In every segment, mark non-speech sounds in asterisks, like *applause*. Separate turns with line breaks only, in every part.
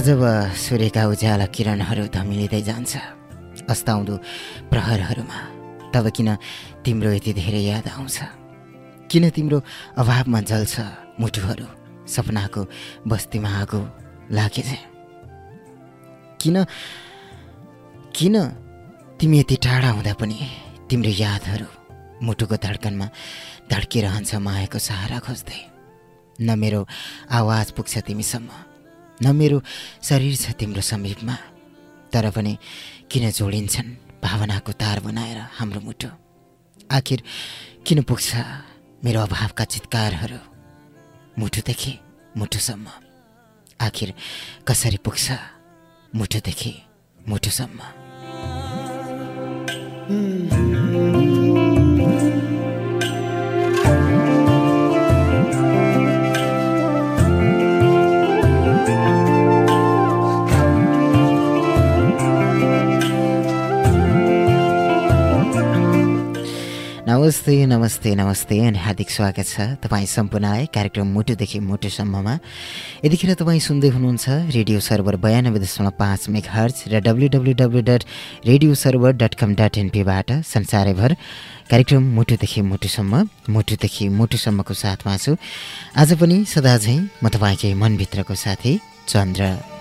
जब सूर्यका उज्याला किरणहरू धमिलिँदै जान्छ अस्ताउँदो प्रहरहरूमा तब किन तिम्रो यति धेरै याद आउँछ? किन तिम्रो अभावमा जल्छ मुटुहरू सपनाको बस्तीमा आगो लागे किन किन तिमी यति टाढा हुँदा पनि तिम्रो यादहरू मुटुको धड्कनमा धड्किरहन्छ मायाको सहारा खोज्दै? न मेरो आवाज पुग्छ तिमीसम्म। न मेरो शरीर छ तिम्रो समीपमा तर पनि किन जोडिन्छन् भावनाको तार बनाएर हाम्रो मुटु? आखिर किन पुग्छ मेरो अभावका चितकारहरू मुटुदेखि मुटुसम्म? आखिर कसरी पुग्छ मुटुदेखि मुटुसम्म? नमस्ते नमस्ते नमस्ते अनि हार्दिक स्वागत छ तपाईँ सम्पूर्णलाई कार्यक्रम मुटुदेखि मुटुसम्ममा। यतिखेर तपाईँ सुन्दै हुनुहुन्छ रेडियो सर्भर बयानब्बे दशमलव पाँच मेग हर्च र W W W dot radio server dot com dot एनपीबाट संसारैभर कार्यक्रम मुटुदेखि मुटुसम्म मुटुदेखि मुटुसम्मको साथमा छु। आज पनि सदा झैँ म तपाईँकै मनभित्रको साथी चन्द्र।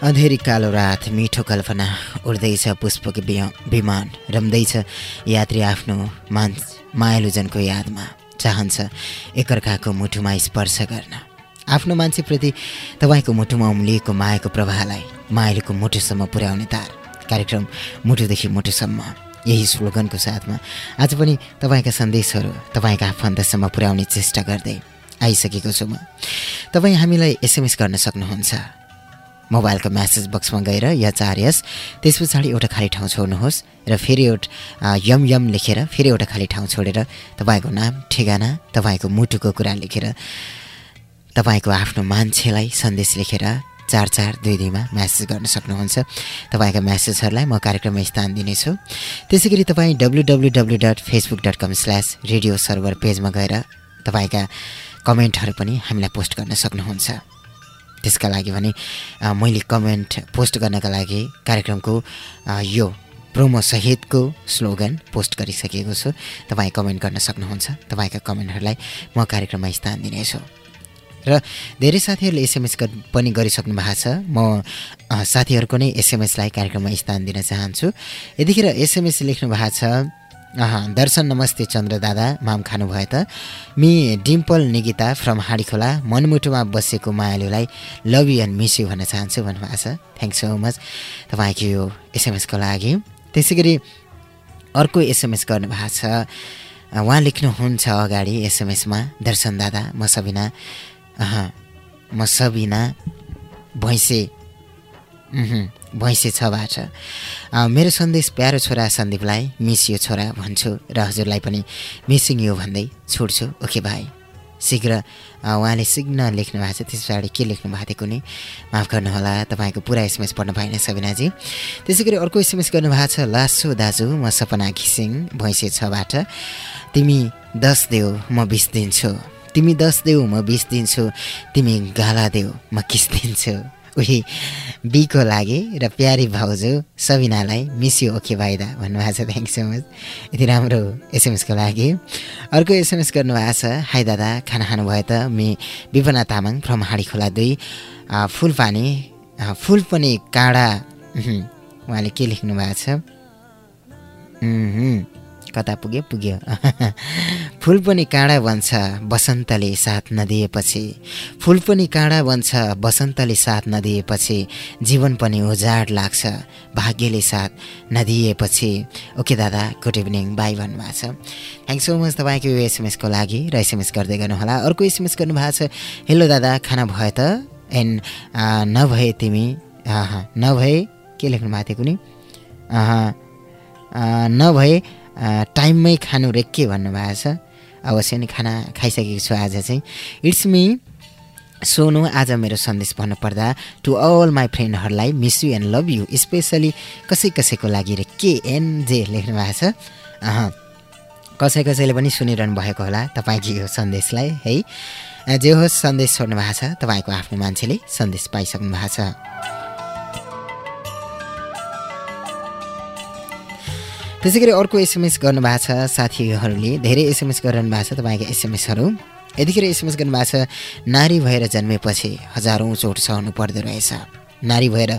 अँधेरी कालो रात मिठो कल्पना उड्दैछ पुष्पको विमान। रम्दैछ यात्री आफ्नो मान मायालुजनको यादमा। चाहन्छ एकअर्काको मुटुमा स्पर्श गर्न। आफ्नो मान्छेप्रति तपाईँको मुटुमा उम्लिएको मायाको प्रवाहलाई मायालुको मुटुसम्म पुर्याउने तार। कार्यक्रम मुटुदेखि मुटुसम्म यही स्लोगनको साथमा आज पनि तपाईँका सन्देशहरू तपाईँका आफन्तसम्म पुर्याउने चेष्टा गर्दै आइसकेको छु म। तपाईँ हामीलाई एसएमएस गर्न सक्नुहुन्छ। मोबाइलको म्यासेज बक्समा गएर या चार यस त्यस पछाडि एउटा खाली ठाउँ छोड्नुहोस् र फेरि एउटा यम यम लेखेर फेरि एउटा खाली ठाउँ छोडेर तपाईँको नाम ठेगाना तपाईँको मुटुको कुरा लेखेर तपाईँको आफ्नो मान्छेलाई सन्देश लेखेर चार चार दुई दुईमा म्यासेज गर्न सक्नुहुन्छ। तपाईँका म्यासेजहरूलाई म कार्यक्रममा स्थान दिनेछु। त्यसै गरी तपाईँ W W W dot Facebook dot com slash radio server पेजमा गएर तपाईँका कमेन्टहरू पनि हामीलाई पोस्ट गर्न सक्नुहुन्छ। त्यसका लागि भने मैले कमेन्ट पोस्ट गर्नका लागि कार्यक्रमको यो प्रोमो सहितको स्लोगन पोस्ट गरिसकेको छु। तपाईँ कमेन्ट गर्न सक्नुहुन्छ। तपाईँका कमेन्टहरूलाई म कार्यक्रममा स्थान दिनेछु। र धेरै साथीहरूले एसएमएस पनि गरिसक्नु भएको छ। म साथीहरूको नै एसएमएसलाई कार्यक्रममा स्थान दिन चाहन्छु। यतिखेर एसएमएस लेख्नु भएको छ दर्शन नमस्ते चन्द्र दादा माम खानुभयो त मि डिम्पल निगिता फ्रम हाँडीखोला मनमुटुमा बसेको मायालुलाई love you and miss you भन्न चाहन्छु भन्नुभएको छ। थ्याङ्क सो मच तपाईँको यो एसएमएसको लागि। त्यसै गरी अर्को एसएमएस गर्नुभएको छ। उहाँ लेख्नुहुन्छ अगाडि एसएमएसमा दर्शन दादा म सबिना। अह म सबिना भैँसे। भैँसे छबाट मेरो सन्देश प्यारो छोरा सन्दीपलाई मिस यो छोरा भन्छु र हजुरलाई पनि मिसिङ यो भन्दै छोड्छु। ओके भाइ शीघ्र उहाँले सिग्न लेख्नु भएको छ त्यस पछाडि के लेख्नु भएको थियो कुनै? माफ गर्नुहोला तपाईँको पुरा एसएमएस पढ्नु पाएन सबिनाजी। त्यसै गरी अर्को एसएमएस गर्नुभएको छ लासो दाजु म सपना घिसिङ भैँसे छबाट तिमी दस देऊ म बिस दिन्छु। तिमी दस देऊ म बिस दिन्छु। तिमी गाला देऊ म किस दिन्छु? उही बीको लागि र प्यारी भाउजू सबिनालाई मिस यु ओके भाइदा भन्नुभएको छ थ्याङ्क सो मच यति राम्रो एसएमएसको लागि। अर्को एसएमएस गर्नुभएको छ हाई दादा खाना खानुभयो त मि विपना तामाङ फ्रम खोला दुई। फुल पानी फुल पनि काँडा उहाँले के लेख्नु भएको छ कता पुग्यो पुग्यो। *laughs* फुल पनि काँडा बन्छ बसन्तले साथ नदिएपछि। फुल पनि काँडा बन्छ बसन्तले साथ नदिएपछि। जीवन पनि उजाड लाग्छ भाग्यले साथ नदिएपछि। ओके दादा गुड इभिनिङ बाई भन्नुभएको छ। थ्याङ्क सो मच तपाईँको यो एसएमएसको लागि र एसएमएस गर्दै गर्नुहोला। अर्को एसएमएस गर्नुभएको छ हेलो दादा खाना भयो त? एन्ड नभए तिमी नभए के लेख्नु भएको थियो कुनै नभए टाइममै खानु रे के भन्नुभएको छ। अवश्य नै खाना खाइसकेको छु आज चाहिँ। इट्स मी सोनु आज मेरो सन्देश भन्नुपर्दा to all my फ्रेन्डहरूलाई miss you and love you specially कसै कसैको लागि रे के एनजे लेख्नु भएको छ। कसै कसैले पनि सुनिरहनु भएको होला तपाईँको यो सन्देशलाई है। जे होस् सन्देश छोड्नु भएको छ तपाईँको आफ्नो मान्छेले सन्देश पाइसक्नु भएको छ। त्यसै गरी अर्को एसएमएस गर्नुभएको छ साथीहरूले। धेरै एसएमएस गरिरहनु भएको छ तपाईँको एसएमएसहरू। यतिखेर एसएमएस गर्नुभएको छ नारी भएर जन्मिएपछि हजारौँ चोट सहनु पर्दो रहेछ। नारी भएर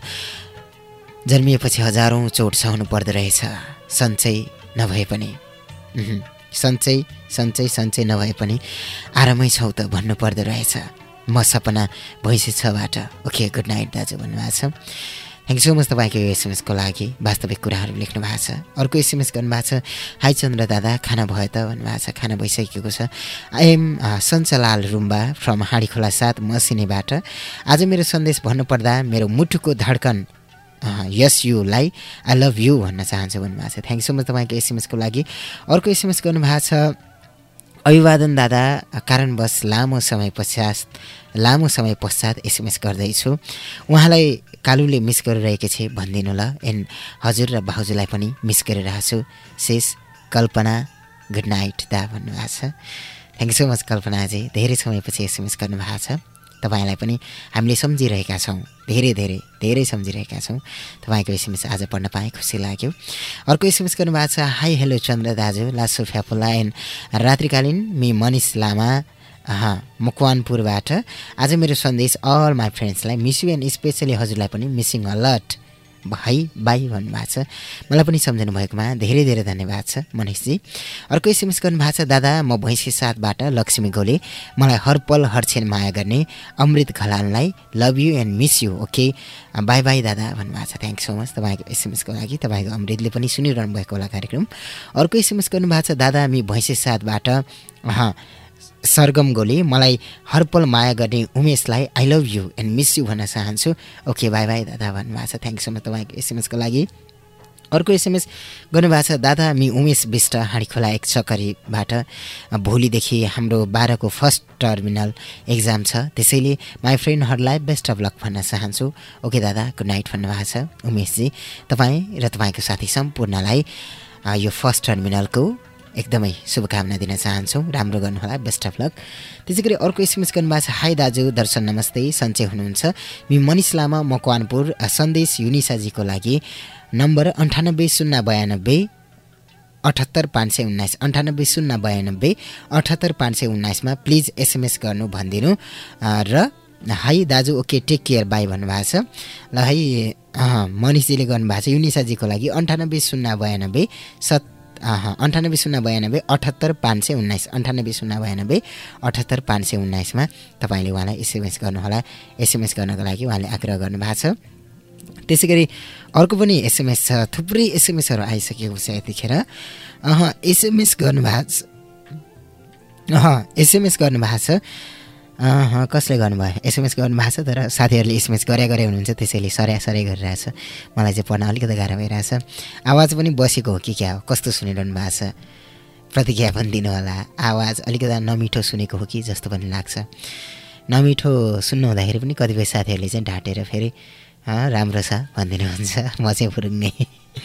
जन्मिएपछि हजारौँ चोट सहनु पर्दो रहेछ। सन्चै नभए पनि। सन्चै सन्चै सन्चै नभए पनि आरामै छौ त भन्नु पर्दो रहेछ। म सपना भैँसी छबाट ओके गुड नाइट दाजु भन्नुभएको छ। थ्याङ्क सो मच तपाईँको यो एसएमएसको लागि वास्तविक कुराहरू लेख्नु भएको छ। अर्को एसएमएस गर्नुभएको छ हाई चन्द्र दादा खाना भयो त? भन्नुभएको छ खाना भइसकेको छ। आइएम सञ्चलाल रुम्बा फ्रम हाँडीखोला साथ मसिनेबाट आज मेरो सन्देश भन्नुपर्दा मेरो मुटुको धड्कन यस युलाई आई लभ यु भन्न चाहन्छु भन्नुभएको छ। थ्याङ्क सो मच तपाईँको एसएमएसको लागि। अर्को एसएमएस गर्नुभएको छ अभिवादन दादा कारणवश लामो समय पश्चात लामो समय पश्चात एसएमएस गर्दैछु। उहाँलाई कालुले मिस गरिरहेको छे भनिदिनु ल एन्ड हजुर र भाउजूलाई पनि मिस गरिरहेको छु। शेष कल्पना गुड नाइट दा भन्नुभएको छ। थ्याङ्क सो मच कल्पनाजी धेरै समयपछि एसएमएस गर्नुभएको छ। तपाईँलाई पनि हामीले सम्झिरहेका छौँ। धेरै धेरै धेरै सम्झिरहेका छौँ। तपाईँको एसएमएस आज पढ्न पाएँ खुसी लाग्यो। अर्को एसएमएस गर्नुभएको छ। हाई हेलो चन्द्र दाजु। लासो फ्याफुला एन्ड रात्रिकालीन मि मनिष लामा। मकवानपुरबाट। आज मेरो सन्देश अल माई फ्रेन्ड्सलाई मिस यु एन्ड स्पेसली हजुरलाई पनि मिसिङ अलर्ट भाइ बाई भन्नुभएको छ। मलाई पनि सम्झिनु भएकोमा धेरै धेरै धन्यवाद छ मनिषजी। अर्को एसएमएस गर्नुभएको छ दादा म भैँसी साथबाट लक्ष्मी गोले। मलाई हर पल हर माया गर्ने Amrit घलानलाई love you and miss you okay bye bye दादा भन्नुभएको छ। थ्याङ्क सो मच तपाईँको एसएमएसको लागि तपाईँको अमृतले पनि सुनिरहनु भएको होला कार्यक्रम। अर्को एसएमएस गर्नुभएको छ दादा हामी भैँसे साथबाट सरगम गोले मलाई हरपल माया गर्ने उमेशलाई I love you and miss you भन्न चाहन्छु। ओके बाई बाई दादा भन्नुभएको छ। थ्याङ्क सो मच तपाईँको एसएमएसको लागि। अर्को एसएमएस गर्नुभएको छ दादा मि उमेश विष्ट हाँडीखोला एक चकरीबाट। भोलिदेखि हाम्रो बाह्रको फर्स्ट टर्मिनल एक्जाम छ। त्यसैले माई फ्रेन्डहरूलाई बेस्ट अफ लक भन्न चाहन्छु। ओके दादा गुड नाइट भन्नुभएको छ उमेशजी। तपाईँ र तपाईँको साथी सम्पूर्णलाई यो फर्स्ट टर्मिनलको एकदमै शुभकामना दिन चाहन्छौँ। राम्रो गर्नुहोला बेस्ट अफ लक त्यसै गरी अर्को एसएमएस गर्नुभएको छ हाई दाजु दर्शन नमस्ते सन्चय हुनुहुन्छ। मि मनिष लामा मकवानपुर सन्देश युनिसाजीको लागि नम्बर अन्ठानब्बे शून्य बयानब्बे अठहत्तर पाँच सय उन्नाइस। अन्ठानब्बे शून्य बयानब्बे अठहत्तर पाँच सय उन्नाइसमा प्लिज एसएमएस गर्नु भनिदिनु। र हाई दाजु ओके टेक केयर बाई भन्नुभएको छ। ल है मनिषजीले गर्नुभएको छ युनिसाजीको लागि अन्ठानब्बे शून्य बयानब्बे सत् अन्ठानब्बे शून्य बयानब्बे अठहत्तर पाँच सय उन्नाइस। अन्ठानब्बे शून्य बयानब्बे अठहत्तर पाँच सय उन्नाइसमा तपाईँले उहाँलाई एसएमएस गर्नुहोला। एसएमएस गर्नको लागि उहाँले आग्रह गर्नुभएको छ। त्यसै गरी अर्को पनि एसएमएस छ। थुप्रै एसएमएसहरू आइसकेको छ यतिखेर। अह एसएमएस गर्नुभएको छ। अह एसएमएस गर्नुभएको छ। कसले गर्नुभयो? एसएमएस गर्नुभएको छ तर साथीहरूले एसएमएस गरे गरे हुनुहुन्छ त्यसैले सर्या सरै गरिरहेछ। मलाई चाहिँ पढ्न अलिकति गाह्रो भइरहेछ। आवाज पनि बसेको हो कि क्या हो? कस्तो सुनिरहनु भएको छ? प्रतिज्ञा पनि दिनु होला आवाज अलिकति नमिठो सुनेको हो कि जस्तो पनि लाग्छ। नमिठो सुन्नु हुँदाखेरि पनि कतिपय साथीहरूले चाहिँ ढाँटेर फेरि राम्रो छ भनिदिनुहुन्छ। म चाहिँ फुरुङ्ने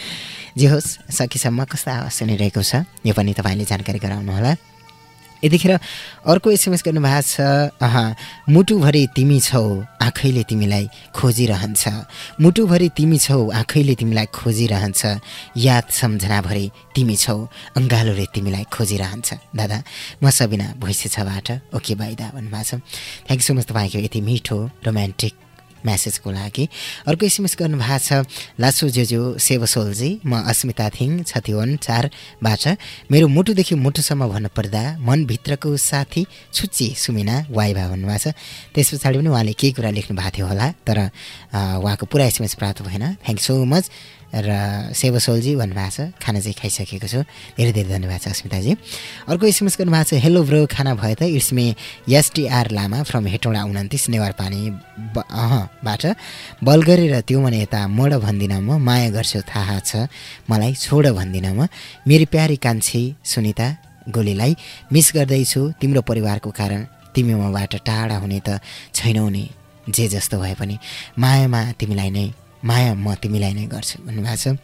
*laughs* जे होस् सकेसम्म कस्तो आवाज सुनिरहेको छ यो पनि तपाईँले जानकारी गराउनु होला यतिखेर अर्को एसएमएस गर्नुभएको छ अह मुटुभरि तिमी छौ आँखैले तिमीलाई खोजिरहन्छ। मुटुभरि तिमी छौ आँखैले तिमीलाई खोजिरहन्छ। याद सम्झनाभरि तिमी छौ अङ्गालोले तिमीलाई खोजिरहन्छ। दादा म सबिना भैँसे छबाट ओके बाइदा भन्नुभएको छ। थ्याङ्क यू सो मच तपाईँको यति मिठो रोमान्टिक म्यासेजको लागि। अर्को एसएमएस गर्नुभएको छ लासु जेजो सेवसोलजी म अस्मिता थिङ छतिवन चारबाट मेरो मुटुदेखि मुटुसम्म भन्नुपर्दा मनभित्रको साथी छुच्ची सुमिना वाइभा भन्नुभएको छ। त्यस पछाडि पनि उहाँले केही कुरा लेख्नु भएको थियो होला तर उहाँको पुरा एसएमएस प्राप्त भएन। थ्याङ्क सो मच र सेवसोलजी भन्नुभएको छ खाना चाहिँ खाइसकेको छु। धेरै धेरै धन्यवाद छ अस्मिताजी। अर्को एसएमएस गर्नुभएको छ हेलो ब्रो खाना भयो त? इट्स मे एसटिआर लामा फ्रम हेटौँडा उन्तिस नेवार पानी अहबाट बल गरेर त्यो भने यता मोड भन्दिनँ म माया गर्छु थाहा छ मलाई छोड भन्दिनँ म। मेरी प्यारी कान्छी सुनिता गोलीलाई मिस गर्दैछु तिम्रो परिवारको कारण तिमी मबाट टाढा हुने त छैनौ नि जे जस्तो भए पनि। मायामा तिमीलाई नै माया म तिमीलाई नै गर्छु भन्नुभएको छ।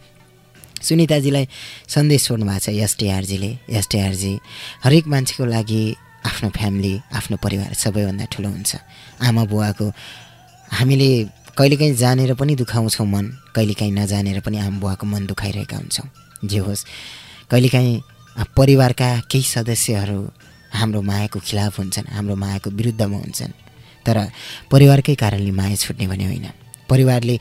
सुनिताजीलाई सन्देश छोड्नु भएको छ एसटिआरजीले। एसटिआरजी हरेक मान्छेको लागि आफ्नो फ्यामिली आफ्नो परिवार सबैभन्दा ठुलो हुन्छ। आमा बुवाको हामीले कहिलेकाहीँ जानेर पनि दुखाउँछौँ मन कहिलेकाहीँ नजानेर पनि आमा बुवाको मन दुखाइरहेका हुन्छौँ। जे होस् कहिलेकाहीँ परिवारका केही सदस्यहरू हाम्रो मायाको खिलाफ हुन्छन् हाम्रो मायाको विरुद्धमा हुन्छन्। तर परिवारकै कारणले माया छुट्ने भने होइन। परिवारले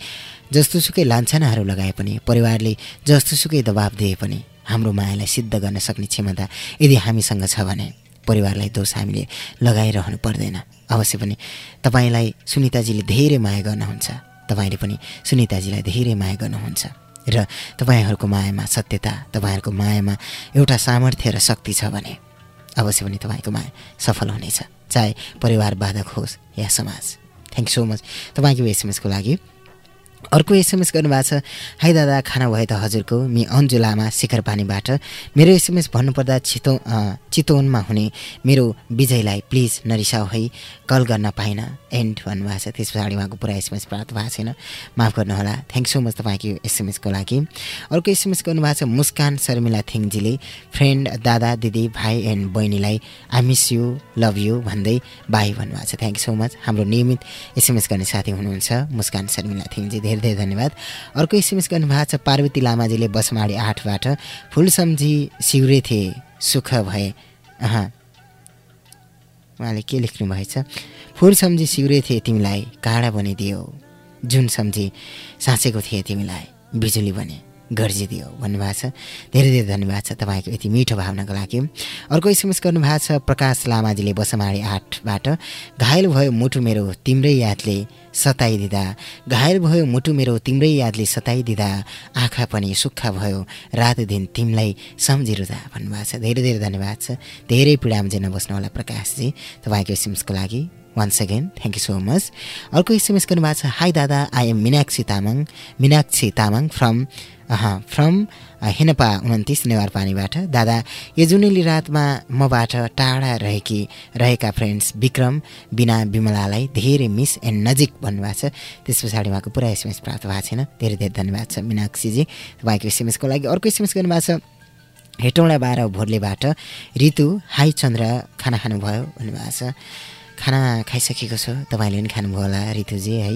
जस्तोसुकै लान्छनाहरू लगाए पनि परिवारले जस्तोसुकै दबाब दिए पनि हाम्रो मायालाई सिद्ध गर्न सक्ने क्षमता यदि हामीसँग छ भने परिवारलाई दोष हामीले लगाइरहनु पर्दैन। अवश्य पनि तपाईँलाई सुनिताजीले धेरै माया गर्नुहुन्छ। तपाईँले पनि सुनिताजीलाई धेरै माया गर्नुहुन्छ र तपाईँहरूको मायामा सत्यता तपाईँहरूको मायामा एउटा सामर्थ्य र शक्ति छ भने अवश्य पनि तपाईँको माया सफल हुनेछ। चाहे परिवार बाधक होस् या समाज। थ्याङ्क सो मच तपाईँको एसएमएसको लागि अर्को एसएमएस गर्नुभएको छ हाई दादा खाना भयो त हजुरको। मि अन्जु लामा शिखर पानीबाट। मेरो एसएमएस भन्नुपर्दा चितो चितवनमा हुने मेरो विजयलाई प्लिज नरिसाउ है। कल गर्न पाइनँ। एन्ड भन्नुभएको छ। त्यस पछाडि उहाँको पुरा एसएमएस प्राप्त भएको छैन। माफ गर्नुहोला। थ्याङ्क सो मच तपाईँको एसएमएसको लागि। अर्को एसएमएस गर्नुभएको छ मुस्कान शर्मिला थिङजीले फ्रेन्ड दादा दिदी भाइ एन्ड बहिनीलाई I miss you love you भन्दै बाई भन्नुभएको छ। थ्याङ्क सो मच हाम्रो नियमित एसएमएस गर्ने साथी हुनुहुन्छ मुस्कान शर्मिला थिङजी। धेरै धेरै धन्यवाद। अर्को एसएमएस गर्नुभएको छ पार्वती लामाजीले बसमाडी आठबाट। फुल सम्झी सिउरे सुख भए। अह। उहाँले के लेख्नु भएछ फुल सम्झी सिउरे थिए तिमीलाई काँडा बनिदियो। जुन सम्झी साँचेको थिए तिमीलाई बिजुली बने। गर्जिदियो भन्नुभएको छ। धेरै धेरै धन्यवाद छ तपाईँको यति मिठो भावनाको लागि। अर्को एसएमएस गर्नुभएको छ प्रकाश लामाजीले बसमाडी आठबाट घायल भयो मुटु मेरो तिम्रै यादले सताइदिँदा। घायल भयो मुटु मेरो तिम्रै यादले सताइदिँदा। आँखा पनि सुक्खा भयो रात दिन तिमीलाई सम्झिरुँदा। भन्नुभएको छ। धेरै धेरै धन्यवाद छ। धेरै पीडामा चाहिँ नबस्नु होला प्रकाशजी तपाईँको एसएमएसको लागि। Once again thank you so much अर्को एसएमएस गर्नुभएको छ हाई दादा I am Minakshi Tamang Minakshi Tamang from from हेनपा उन्तिस नेवारपानीबाट। दादा यो जुनेली रातमा मबाट टाढा रहेकी रहेका फ्रेन्ड्स विक्रम बिना विमलालाई धेरै मिस एन्ड नजिक भन्नुभएको छ। त्यस पछाडि उहाँको पुरा एसएमएस प्राप्त भएको छैन। धेरै धेरै धन्यवाद छ मिनाक्षीजी। तपाईँको एसएमएसको लागि अर्को एसएमएस गर्नुभएको छ हेटौँडा बाह्र भोर्लेबाट ऋतु हाई चन्द्र खाना खानुभयो? भन्नुभएको छ। खाना खाइसकेको छु। तपाईँले पनि खानुभयो होला ऋतुजी है।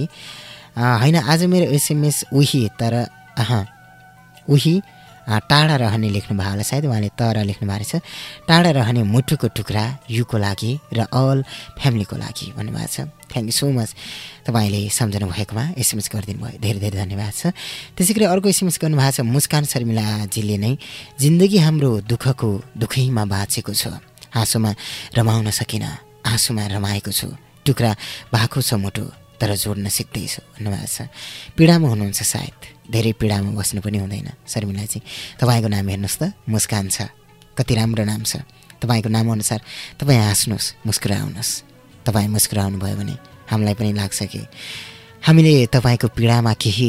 होइन आज मेरो एसएमएस उही तर अह उही टाढा रहने लेख्नु भएको होला। सायद उहाँले तर लेख्नु भएको रहेछ। टाढा रहने मुटुको टुक्रा युको लागि र अल फ्यामिलीको लागि भन्नुभएको छ। थ्याङ्क यू सो मच तपाईँले सम्झनु भएकोमा। एसएमएस गरिदिनु भयो। धेरै धेरै धन्यवाद छ। त्यसै गरी अर्को एसएमएस गर्नुभएको छ मुस्कान शर्मिलाजीले नै जिन्दगी हाम्रो दुःखको दुःखैमा बाँचेको छ। हाँसोमा रमाउन सकिनँ। आँसुमा रमाएको छु। टुक्रा भएको छ मुटु तर जोड्न सिक्दैछु। भन्नुभएको छ। पीडामा हुनुहुन्छ सायद। धेरै पीडामा बस्नु पनि हुँदैन। शर्मिलाजी तपाईँको नाम हेर्नुहोस् त मुस्कान छ। कति राम्रो नाम छ। तपाईँको नामअनुसार तपाईँ हाँस्नुहोस् मुस्कुराउनुहोस्। तपाईँ मुस्कुराउनु भयो भने हामीलाई पनि लाग्छ कि हामीले तपाईँको पीडामा केही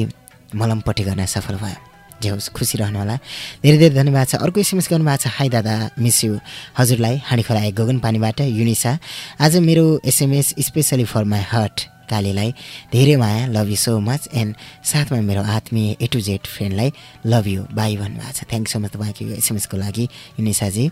मलमपट्टि गर्न सफल भयो। जे होस् खुसी रहनुहोला। धेरै धेरै धन्यवाद छ। अर्को एसएमएस गर्नुभएको छ हाई दादा मिस यु। हजुरलाई हाँडी खोला एक गगन पानीबाट युनिसा। आज मेरो SMS specially for my heart. कालीलाई धेरै माया love you so much and साथमा मेरो आत्मीय ए टु जेड फ्रेन्डलाई लभ यु बाई भन्नुभएको छ। थ्याङ्क सो मच तपाईँको एसएमएसको लागि। युनिसाजी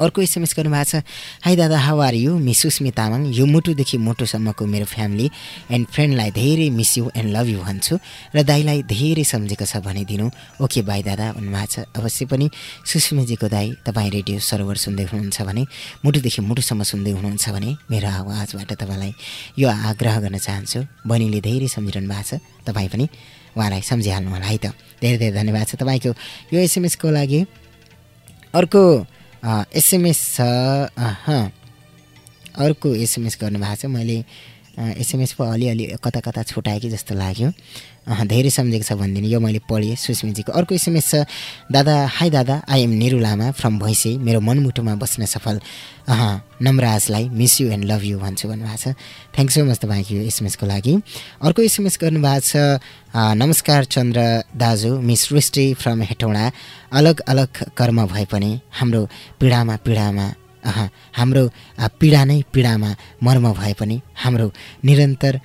अर्को एसएमएस गर्नुभएको छ हाई दादा how are you miss Susmi Tamang यो मुटुदेखि मुटुसम्मको मेरो फ्यामिली एन्ड फ्रेन्डलाई धेरै miss you and love you भन्छु र दाईलाई धेरै सम्झेको छ भनिदिनु। ओके बाई दादा भन्नुभएको छ। अवश्य पनि सुस्मीजीको दाई तपाईँ रेडियो सरोवर सुन्दै हुनुहुन्छ भने मुटुदेखि मुटुसम्म सुन्दै हुनुहुन्छ भने मेरो आवाजबाट तपाईँलाई यो आग्रह गर्न चाहन्छु। बहिनीले धेरै सम्झिरहनु भएको छ तपाईँ पनि उहाँलाई सम्झिहाल्नु होला है त। धेरै धेरै धन्यवाद छ तपाईँको। यो एसएमएसको लागि अर्को एसएमएस छ। अर्को एसएमएस गर्नुभएको छ। मैले एसएमएस पो अलिअलि कता कता छुट्याएँ कि जस्तो लाग्यो। धेरै सम्झेको छ भनिदिनु। यो मैले पढेँ सुस्मिजीको अर्को एसएमएस छ दादा हाई दादा I am Niru Lama from Bhainse मेरो मनमुटुमा बस्न सफल। नमराजलाई miss you and love you भन्छु भन्नुभएको छ। थ्याङ्क सो मच तपाईँको यो एसएमएसको लागि। अर्को एसएमएस गर्नुभएको छ नमस्कार चन्द्र दाजु मिस रुष्टि फ्रम हेटौँडा। अलग अलग कर्म भए पनि हाम्रो पीडामा पीडामा हाम्रो पीडा नै पीडामा मर्म भए पनि हाम्रो निरन्तर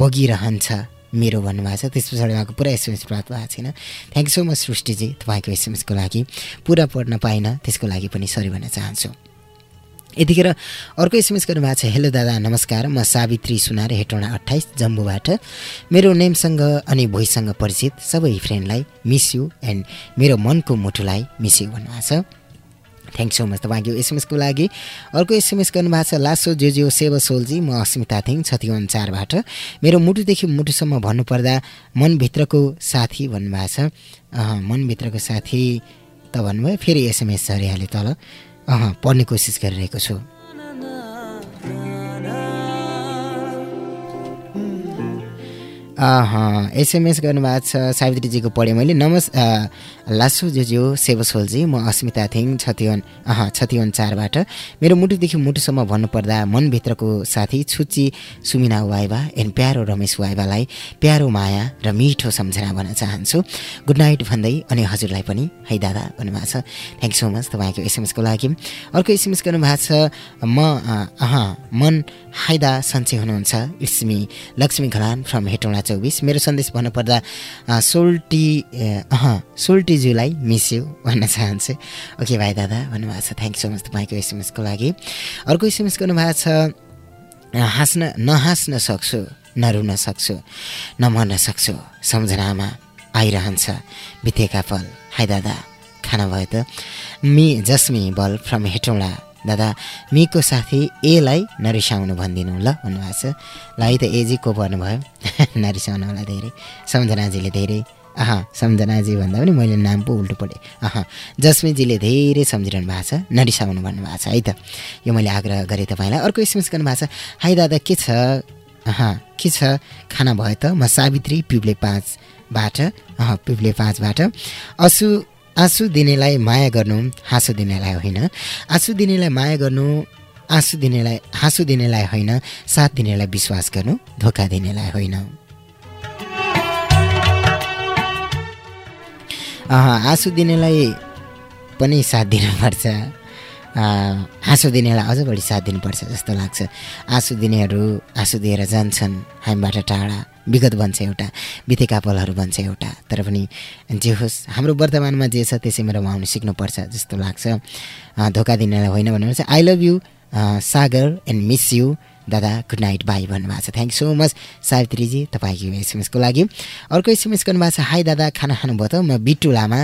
बगिरहन्छ। मेरो भन्नुभएको छ। त्यस पछाडि उहाँको पुरा एसएमएस प्राप्त भएको छैन। थ्याङ्क सो मच सृष्टिजी तपाईँको एसएमएसको लागि। पुरा पढ्न पाइनँ त्यसको लागि पनि सरी भन्न चाहन्छु। यतिखेर अर्को एसएमएस गर्नुभएको छ हेलो दादा नमस्कार। म सावित्री सुनार हेटौँडा अट्ठाइस जम्बूबाट। मेरो नेमसँग अनि भोइसँग परिचित सबै फ्रेन्डलाई मिस यु एन्ड मेरो मनको मुटुलाई मिस यु भन्नुभएको छ। थ्याङ्क सो मच तपाईँको एसएमएसको लागि। अर्को एसएमएस गर्नुभएको छ लासो जो सेवा सोलजी म अस्मिता थिङ छतिवन चारबाट। मेरो मुटुदेखि मुटुसम्म भन्नुपर्दा मनभित्रको साथी भन्नुभएको छ। मनभित्रको साथी त भन्नुभयो फेरि एसएमएस झरिहाल्यो तल। अँ पढ्ने कोसिस गरिरहेको छु। एसएमएस गर्नुभएको छ सावित्रीजीको पढेँ मैले। नमस् लासु जोज्यू सेवसोलजी म अस्मिता थिङ छतिवन अह छतिवन चारबाट। मेरो मुटुदेखि मुटुसम्म भन्नुपर्दा मनभित्रको साथी छुच्ची सुमिना वाइबा एन्ड प्यारो रमेश वाइबालाई प्यारो माया र मिठो सम्झना भन्न चाहन्छु। गुड नाइट भन्दै अनि हजुरलाई पनि है दादा भन्नुभएको छ। थ्याङ्क सो मच तपाईँको एसएमएसको लागि। अर्को एसएमएस गर्नुभएको छ म अह मन हाइदा सन्चै हुनुहुन्छ। It's me Laxmi Ghalan from Hetauda चौबिस। मेरो सन्देश भन्नुपर्दा सोल्टी अह सोल्टीज्यूलाई मिस यु भन्न चाहन्छु। ओके भाइ दादा। भन्नुभएको छ। थ्याङ्क सो मच तपाईँको एसएमएसको लागि। अर्को एसएमएस गर्नुभएको छ हाँस्न नहाँस्न सक्छु नरुन सक्छु नमर्न सक्छु सम्झनामा आइरहन्छ बितेका पल हाई दादा। खाना भयो त? मी जस्मी बल फ्रम हेटौँडा दादा मिको साथी एलाई नरिसाउनु भनिदिनु ल भन्नुभएको छ। ल है त एजी को पर्नुभयो *laughs* नरिसाउनु होला धेरै। सम्झनाजीले धेरै अह सम्झनाजी भन्दा पनि मैले नाम पो उल्टो पढेँ। अह जस्मीजीले धेरै सम्झिरहनु भएको छ नरिसाउनु भन्नुभएको छ है त। यो मैले आग्रह गरेँ तपाईँलाई। अर्को एसएमएस गर्नुभएको छ। हाई दादा के छ? अह के छ? खाना भयो त? म सावित्री पिब्ले पाँचबाट अह पिब्ले पाँचबाट। असु आँसु दिनेलाई माया गर्नु हाँसो दिनेलाई होइन। आँसु दिनेलाई माया गर्नु आँसु दिनेलाई हाँसु दिनेलाई होइन। साथ दिनेलाई विश्वास गर्नु धोका दिनेलाई होइन। आँसु दिनेलाई पनि साथ दिनुपर्छ। हाँसो दिनेलाई अझ बढी साथ दिनुपर्छ जस्तो लाग्छ। आँसु दिनेहरू आँसु दिएर जान्छन् हामीबाट टाढा विगत बन्छ एउटा बितेका पलहरू बन्छ एउटा। तर पनि जे होस् हाम्रो वर्तमानमा जे छ त्यसैमा रमाउनु सिक्नुपर्छ जस्तो लाग्छ। धोका दिनेलाई होइन भन्नु चाहिँ I love you Sagar and miss you दादा गुड नाइट बाई भन्नुभएको छ। थ्याङ्क सो मच सावित्रीजी तपाईँको एसएमएसको लागि। अर्को एसएमएस गर्नुभएको छ हाई दादा खाना खानुभयो त? म बिट्टु लामा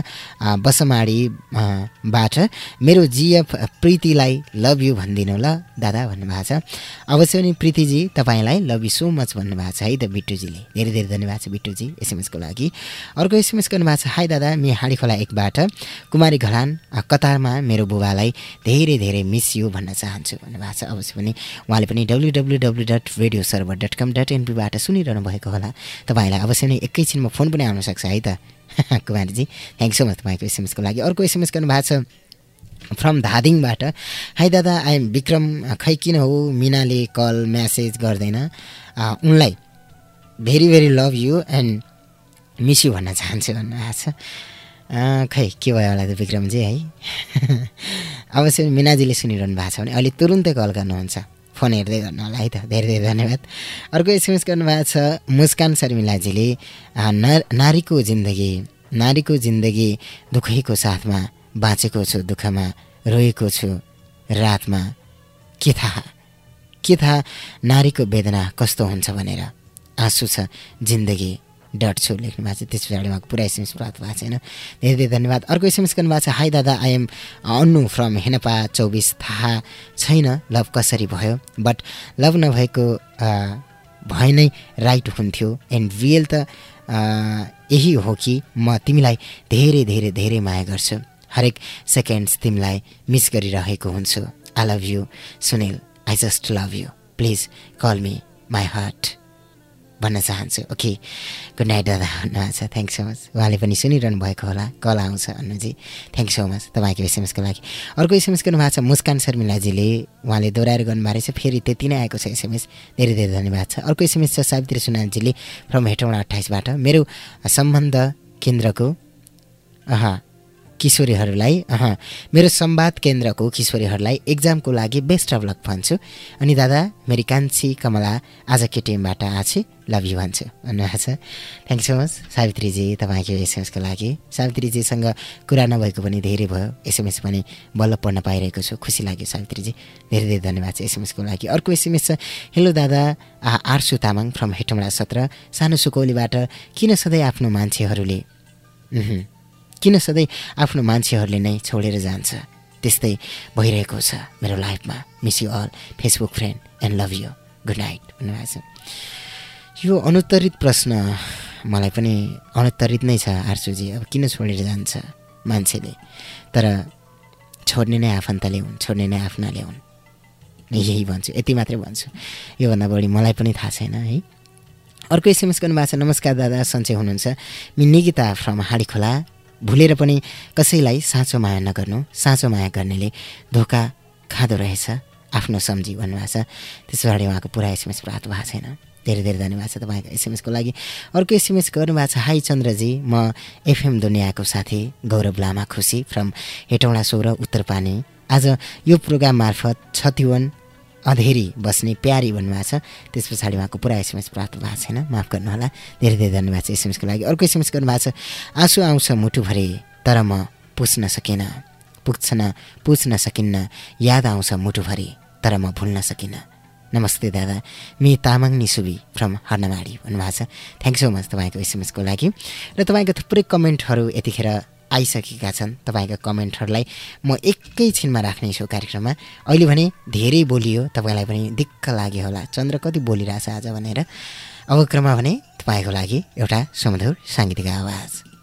बसमाडीबाट। मेरो जिएफ प्रीतिलाई लभ यु भनिदिनु ल दादा भन्नुभएको छ। अवश्य पनि प्रीतिजी तपाईँलाई लभ यु सो मच भन्नुभएको छ है त बिट्टुजीले धेरै धेरै धन्यवाद छ बिट्टुजी एसएमएसको लागि। अर्को एसएमएस गर्नुभएको छ हाई दादा मे हाँडी खोला एकबाट। कुमारी घलान कतारमा मेरो बुबालाई धेरै धेरै मिस यु भन्न चाहन्छु भन्नुभएको छ। अवश्य पनि उहाँले पनि W W W dot radio server dot com dot एनपीबाट सुनिरहनु भएको होला तपाईँलाई अवश्य नै एकैछिनमा फोन पनि आउन सक्छ है त कुमारीजी थ्याङ्क सो मच तपाईँको एसएमएसको लागि अर्को एसएमएस गर्नुभएको छ फ्रम धादिङबाट हाई दादा आइएम विक्रम खै किन हो मिनाले कल म्यासेज गर्दैन उनलाई very very love you and miss you भन्न चाहन्छु भन्नुभएको छ खै के भयो होला त विक्रमजी है अवश्य मिनाजीले सुनिरहनु भएको छ भने अहिले तुरुन्तै कल गर्नुहुन्छ फोन हेर्दै गर्नु होला है त धेरै धेरै धन्यवाद। अर्को एसएमएस गर्नुभएको छ मुस्कान शर्मिलाजीले नारीको जिन्दगी नारीको जिन्दगी दुखैको साथमा बाँचेको छु दुःखमा रोएको छु रातमा। के थाहा? के थाहा नारीको वेदना कस्तो हुन्छ भनेर? आँसु छ जिन्दगी। डट्छु लेख्नु भएको छ त्यस पछाडि उहाँको पुरा एसएमएस प्राप्त भएको छैन। धेरै धेरै धन्यवाद। अर्को एसएमएस गर्नुभएको छ हाई दादा आइएम अन्नु फ्रम हेनपा चौबिस। थाहा छैन लभ कसरी भयो? बट लभ नभएको भए नै राइट हुन्थ्यो। एन्ड रियल त यही हो कि म तिमीलाई धेरै धेरै धेरै माया गर्छु। हरेक सेकेन्ड्स तिमीलाई मिस गरिरहेको हुन्छु। I love you Sunil I just love you please call me my heart भन्न चाहन्छु। ओके गुड नाइट दादा। भन्नुभएको छ थ्याङ्क सो मच उहाँले पनि सुनिरहनु भएको होला। कल आउँछ अन्नुजी। थ्याङ्क सो मच तपाईँको एसएमएसको लागि। अर्को एसएमएस गर्नुभएको छ मुस्कान शर्मिलाजीले। उहाँले दोहोऱ्याएर गर्नुभएको रहेछ। फेरि त्यति नै आएको छ एसएमएस धेरै धेरै धन्यवाद छ। अर्को एसएमएस छ सावित्री सुनालजीले। फ्रम हेटौँडा अट्ठाइसबाट मेरो सम्बन्ध केन्द्रको। अह किशोरीहरूलाई मेरो सम्वाद केन्द्रको किशोरीहरूलाई एक्जामको लागि बेस्ट अफ लक भन्छु। अनि दादा मेरी कान्छी कमला आज केटिएमबाट आछे लभ यु भन्छु। भन्नुभएको छ थ्याङ्क सो मच सावित्रीजी तपाईँको एसएमएसको लागि। सावित्रीजीसँग कुरा नभएको पनि धेरै भयो। एसएमएस पनि बल्ल पढ्न पाइरहेको छु। खुसी लाग्यो सावित्रीजी। धेरै धेरै धन्यवाद छ एसएमएसको लागि। अर्को एसएमएस छ हेलो दादा आर्सु तामाङ फ्रम हेटमडा सत्र। सानो सुकौलीबाट किन सधैँ आफ्नो मान्छेहरूले किन सधैँ आफ्नो मान्छेहरूले नै छोडेर जान्छ? त्यस्तै भइरहेको छ मेरो लाइफमा। Miss you all Facebook friend and love you good night भन्नुभएको छ। यो अनुत्तरित प्रश्न मलाई पनि अनुत्तरित नै छ आर्सुजी। अब किन छोडेर जान्छ मान्छेले? तर छोड्ने नै आफन्तले हुन् छोड्ने नै आफ्नाले हुन्। यही भन्छु यति मात्रै भन्छु। योभन्दा बढी मलाई पनि थाहा छैन है? अर्को एसएमएस गर्नुभएको छ नमस्कार दादा सन्चै हुनुहुन्छ। मि निगिता फ्रम हाँडी खोला भुलेर पनि कसैलाई साँचो माया नगर्नु साँचो माया गर्नेले धोका खाँदो रहेछ आफ्नो सम्झी भन्नुभएको छ। त्यस पछाडि उहाँको पुरा एसएमएस प्राप्त भएको छैन। धेरै धेरै धन्यवाद छ तपाईँको एसएमएसको लागि। अर्को एसएमएस गर्नुभएको छ हाई चन्द्रजी म एफएम दुनियाँको साथी गौरव लामा खुसी फ्रम हेटौँडा सोह्र उत्तर पानी। आज यो प्रोग्राम मार्फत छतिवन अधेरी बस्ने प्यारी भन्नुभएको छ। त्यस पछाडि उहाँको पुरा एसएमएस प्राप्त भएको छैन। माफ गर्नुहोला। धेरै धेरै धन्यवाद छ एसएमएसको लागि। अर्को एसएमएस गर्नुभएको छ आँसु आउँछ मुटुभरि तर म पुस्न सकिनँ पुग्छ न पुज्न सकिन्न। याद आउँछ मुटुभरि तर म भुल्न सकिनँ। नमस्ते दादा। मि तामाङ निसुबी फ्रम हर्नमाडी भन्नुभएको छ। थ्याङ्क सो मच तपाईँको एसएमएसको लागि। र तपाईँको थुप्रै कमेन्टहरू यतिखेर आइसकेका छन्। तपाईँका कमेन्टहरूलाई म एकैछिनमा राख्नेछु कार्यक्रममा। अहिले भने धेरै बोलियो तपाईँलाई पनि दिक्क लाग्यो होला। चन्द्र कति बोलिरहेछ आज भनेर? अब क्रममा भने तपाईँको लागि एउटा सुमधुर साङ्गीतिक आवाज।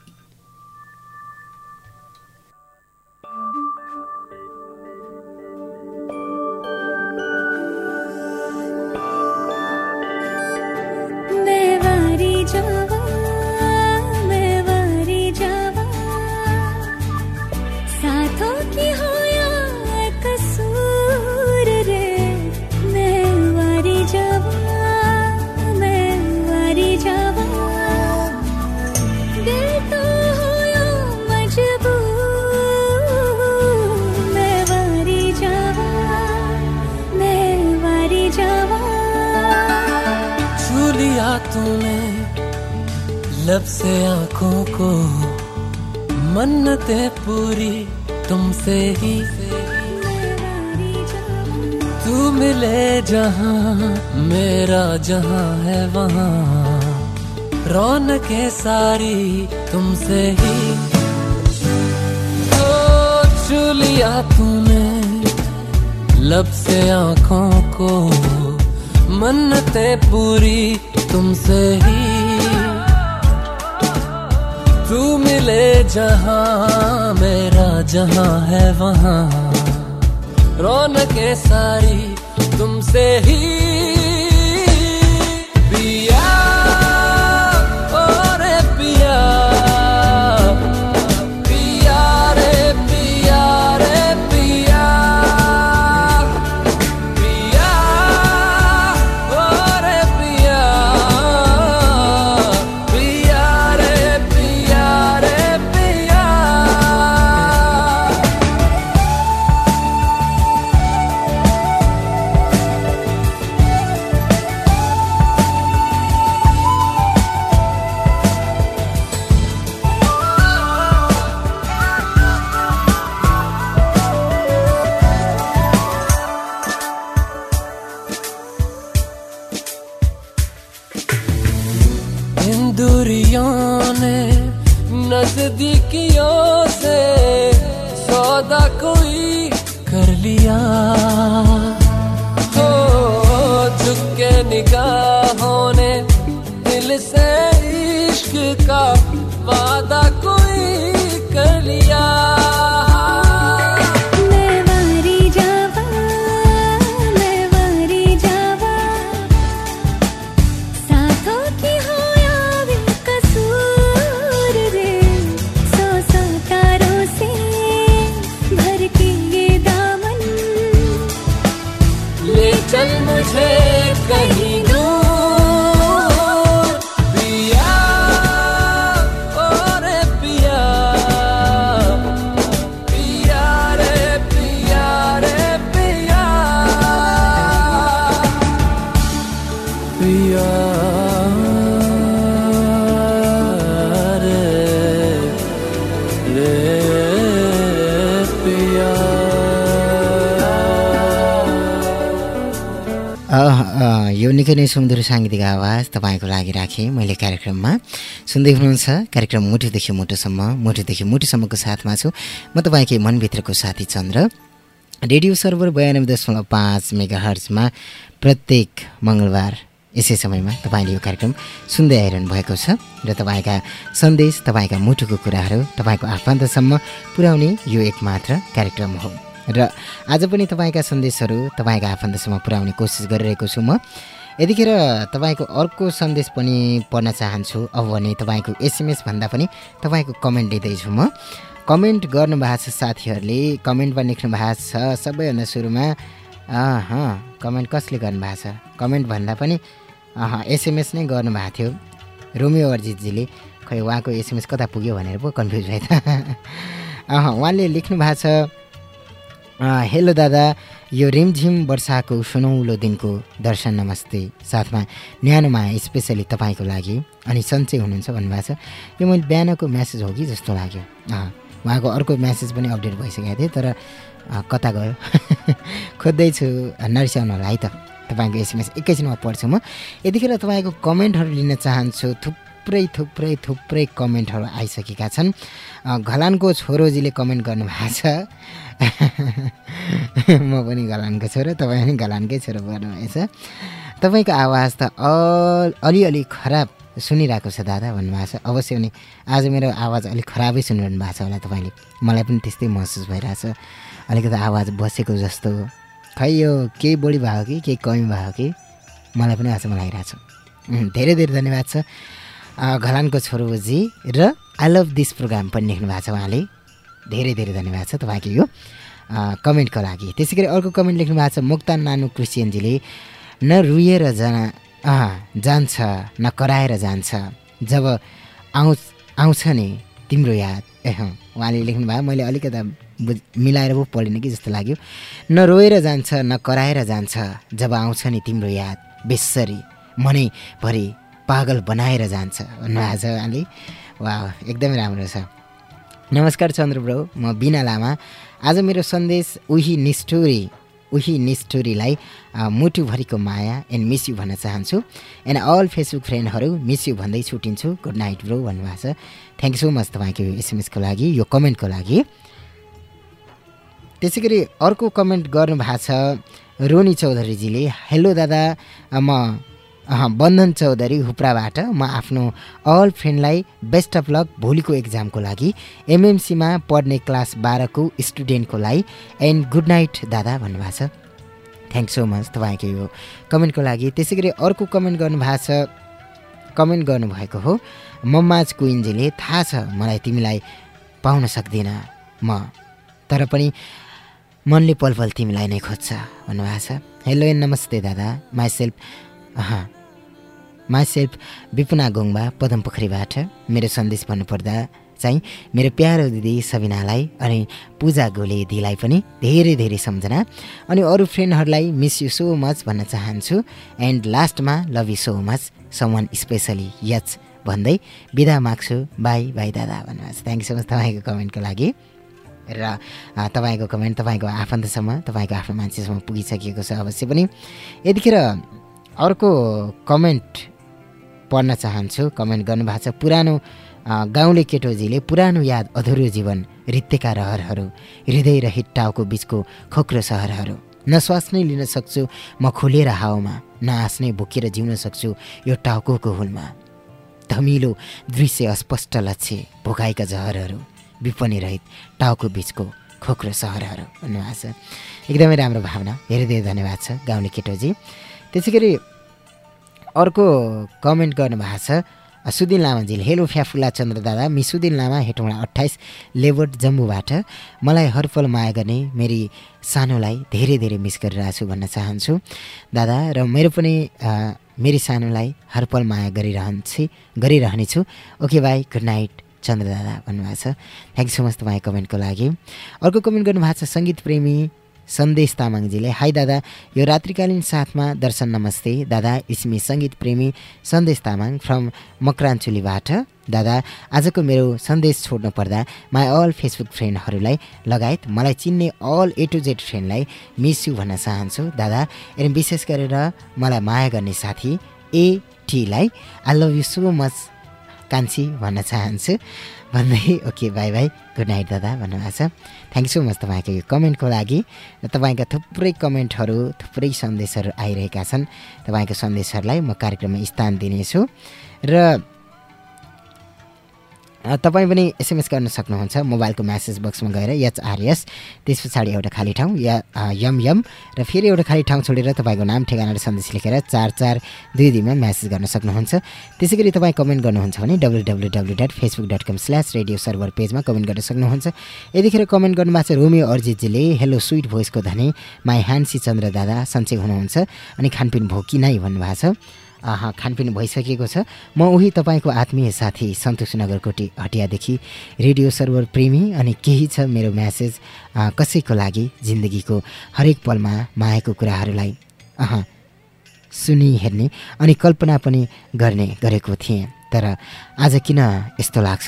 लब से आँखों को मन्नते पूरी तुमसे ही। तू मिले जहाँ, मेरा जहाँ है वहाँ। रौन के सारी तुमसे ही। तो छू लिया तूने, लब से आँखों को मन्नते पूरी तुमसे ही। तू मिले जहाँ मेरा जहाँ है वहाँ। रौनक सारी तुमसे ही दूरियों ने नजदीकियों से सौदा कोई कर लिया।
अह, यो निकै नै साङ्गीतिक आवाज तपाईँको लागि राखेँ मैले कार्यक्रममा। सुन्दै हुनुहुन्छ कार्यक्रम मुटुदेखि मुटुसम्म मुटुदेखि मुटुसम्मको साथमा छु। म तपाईँकै मनभित्रको साथी चन्द्र। रेडियो सर्भर बयानब्बे दशमलव पाँच मेगा हर्चमा प्रत्येक मङ्गलबार यसै समयमा तपाईँले यो कार्यक्रम सुन्दै आइरहनु भएको छ र तपाईँका सन्देश तपाईँका मुटुको कुराहरू तपाईँको आफन्तसम्म पुर्याउने यो एकमात्र कार्यक्रम हो। र आज पनि तपाईँका सन्देशहरू तपाईँका आफन्तसम्म पुर्याउने कोसिस गरिरहेको छु म। यतिखेर तपाईँको अर्को सन्देश पनि पढ्न चाहन्छु। अब भने तपाईँको एसएमएस भन्दा पनि तपाईँको कमेन्ट लिँदैछु म। कमेन्ट गर्नुभएको छ साथीहरूले कमेन्टमा लेख्नु भएको छ सबैभन्दा सुरुमा। कमेन्ट कसले गर्नुभएको छ? कमेन्ट भन्दा पनि अँ एसएमएस नै गर्नुभएको थियो। रोमियो अर्जितजीले खै उहाँको एसएमएस कता पुग्यो भनेर पो कन्फ्युज भयो त। *laughs* उहाँले लेख्नु भएको छ हेलो दादा यो रिमझिम वर्षाको सुनौलो दिनको दर्शन नमस्ते। साथमा न्यानो माया स्पेसली तपाईँको लागि अनि सन्चै हुनुहुन्छ भन्नुभएको छ। यो मैले बिहानको म्यासेज हो कि जस्तो लाग्यो। उहाँको अर्को म्यासेज पनि अपडेट भइसकेको थियो तर कता गयो? *laughs* खोज्दैछु नर्स्याउनु होला है त। तपाईँको एसएमएस एकैछिनमा पढ्छु म। यतिखेर तपाईँको कमेन्टहरू लिन चाहन्छु थुप्रै थुप्रै थुप्रै कमेन्टहरू आइसकेका छन्। घलानको छोरोजीले कमेन्ट गर्नुभएको छ। *laughs* म पनि घलानको छोरो तपाईँ पनि घलानकै छोरो भन्नुभएछ। तपाईँको आवाज त अल अलिअलि खराब सुनिरहेको छ दादा भन्नुभएको छ। अवश्य पनि आज मेरो आवाज अलिक खराबै सुनिरहनु भएको छ होला तपाईँले। मलाई पनि त्यस्तै महसुस भइरहेछ। अलिकति आवाज बसेको जस्तो। खै यो केही बढी भयो कि केही कमी भयो कि? मलाई पनि अचम्म लागिरहेछ। उम्, धेरै धेरै धन्यवाद छ। घलानको छोरोजी र आई लभ दिस प्रोग्राम पनि लेख्नु भएको छ उहाँले। धेरै धेरै धन्यवाद छ तपाईँको यो कमेन्टको लागि। त्यसै गरी अर्को कमेन्ट लेख्नु भएको छ मुक्तान नानु क्रिस्चियनजीले न रुएर जान जान्छ न कराएर जान्छ। जब आउँछ आउँछ नि तिम्रो याद। ए उहाँले लेख्नु भयो मैले अलिकता बुझ मिलाएर पो पढिनँ कि जस्तो लाग्यो। न रोएर जान्छ न कराएर जान्छ जब आउँछ नि तिम्रो याद। बेसरी मनैभरि पागल बनाएर जान्छ। भन्नुभएको छ उहाँले। वा एकदमै राम्रो छ। नमस्कार चन्द्र ब्रो म बिना लामा। आज मेरो सन्देश उही निष्ठुरी उही निष्ठुरीलाई मुटुभरिको माया एन्ड मिस यु भन्न चाहन्छु। एन्ड अल फेसबुक फ्रेन्डहरू मिस यु भन्दै छुटिन्छु। गुड नाइट ब्रो भन्नुभएको छ। थ्याङ्क सो मच तपाईँको एसएमएसको लागि यो कमेन्टको लागि। त्यसै गरी अर्को कमेन्ट गर्नुभएको छ रोनी चौधरीजीले। हेलो दादा। म बन्धन चौधरी हुप्राबाट म आफ्नो अल फ्रेन्डलाई बेस्ट अफ लक भोलिको एक्जामको लागि एमएमसीमा पढ्ने क्लास बाह्रको स्टुडेन्टको लागि एन्ड गुड नाइट दादा भन्नुभएको छ। थ्याङ्क सो मच तपाईँको यो कमेन्टको लागि। त्यसै गरी अर्को कमेन्ट गर्नुभएको छ। कमेन्ट गर्नुभएको हो मम्माज कुइन्जीले थाहा छ मलाई तिमीलाई पाउन सक्दिनँ। म तर पनि मनले पल पल तिमीलाई नै खोज्छ भन्नुभएको छ। हेलो एन्ड नमस्ते दादा myself myself Bipuna Gongba पदमपोखरीबाट मेरो सन्देश भन्नुपर्दा चाहिँ मेरो प्यारो दिदी सबिनालाई अनि पूजा गोले दिदीलाई पनि धेरै धेरै सम्झना। अनि अरू फ्रेन्डहरूलाई मिस यु सो मच भन्न चाहन्छु। एन्ड लास्टमा love you so much Saman specially यच भन्दै बिदा माग्छु। बाई बाई दादा छ थ्याङ्क यू सो मच तपाईँको कमेन्टको लागि। र तपाईँको कमेन्ट तपाईँको आफन्तसम्म तपाईँको आफ्नो मान्छेसम्म पुगिसकिएको छ अवश्य पनि। यतिखेर अर्को कमेन्ट पढ्न चाहन्छु कमेन्ट गर्नुभएको छ पुरानो गाउँले केटोजीले पुरानो याद अधुरो जीवन रित्तेका रहरहरू हृदय र हिट्टाउको बिचको खोक्रो सहरहरू। नश्वास नै लिन सक्छु म खुलेर हावामा नआस्ने भुकेर जिउन सक्छु यो टाउको हुलमा। धमिलो दृश्य अस्पष्ट लक्ष्य भोकाइका जहरहरू विपनी रहित टाउको बिचको खोक्रो सहरहरू। भन्नुभएको छ। एकदमै राम्रो भावना। धेरै धेरै धन्यवाद छ गाउँले केटोजी। त्यसै गरी अर्को कमेन्ट गर्नुभएको छ सुदिन लामाजीले हेलो फ्याफुला चन्द्र दादा मि सुदिन लामा हेटौँडा अट्ठाइस लेबोट जम्बूबाट। मलाई हरपल माया गर्ने मेरी सानोलाई धेरै धेरै मिस गरिरहेको छु भन्न चाहन्छु। दादा र मेरो पनि मेरी सानोलाई हरपल माया गरिरहन्छु गरिरहनेछु। Okay bye good night Chandra दादा भन्नुभएको छ। थ्याङ्क सो मच तपाईँ कमेन्टको लागि। अर्को कमेन्ट गर्नुभएको छ सङ्गीत प्रेमी सन्देश तामाङजीले हाई दादा यो रात्रिकालीन साथमा दर्शन नमस्ते। दादा इस्मी सङ्गीत प्रेमी सन्देश तामाङ फ्रम मकराञ्चुलीबाट दादा आजको मेरो सन्देश छोड्नु पर्दा माई अल फेसबुक फ्रेन्डहरूलाई लगायत मलाई चिन्ने अल ए टु जेड फ्रेन्डलाई मिस यु भन्न चाहन्छु। दादा अनि विशेष गरेर मलाई माया गर्ने साथी एटीलाई I love you so much कान्छी भन्न चाहन्छु। भन्दै okay bye bye good night दादा भन्नुभएको छ। थ्याङ्क सो मच तपाईँको यो कमेन्टको लागि। र तपाईँका थुप्रै कमेन्टहरू थुप्रै सन्देशहरू आइरहेका छन्। तपाईँको सन्देशहरूलाई म कार्यक्रममा स्थान दिनेछु। र तपाईँ पनि एसएमएस गर्न सक्नुहुन्छ मोबाइलको म्यासेज बक्समा गएर एचआरएस त्यस पछाडि एउटा खाली ठाउँ या यम यम र फेरि एउटा खाली ठाउँ छोडेर तपाईँको नाम ठेगाना र सन्देश लेखेर चार चार दुई दुईमा म्यासेज गर्न सक्नुहुन्छ। त्यसै गरी तपाईँ कमेन्ट गर्नुहुन्छ भने W W W dot Facebook dot com slash radio server पेजमा कमेन्ट गर्न सक्नुहुन्छ। यतिखेर कमेन्ट गर्नुभएको छ रोमियो अर्जितजीले हेलो स्विट भोइसको धनी माई ह्यान्सी चन्द्र दादा सन्चै हुनुहुन्छ अनि खानपिन भो कि नै भन्नुभएको छ। खानपिन भइसकेको छ। म उही तपाईँको आत्मीय साथी सन्तोष नगरकोटी हटियादेखि रेडियो सर्भर प्रेमी अनि केही छ मेरो म्यासेज कसैको लागि जिन्दगीको हरेक पलमा मायाको कुराहरूलाई अह सुनि हेर्ने अनि कल्पना पनि गर्ने गरेको थिएँ। तर आज किन यस्तो लाग्छ?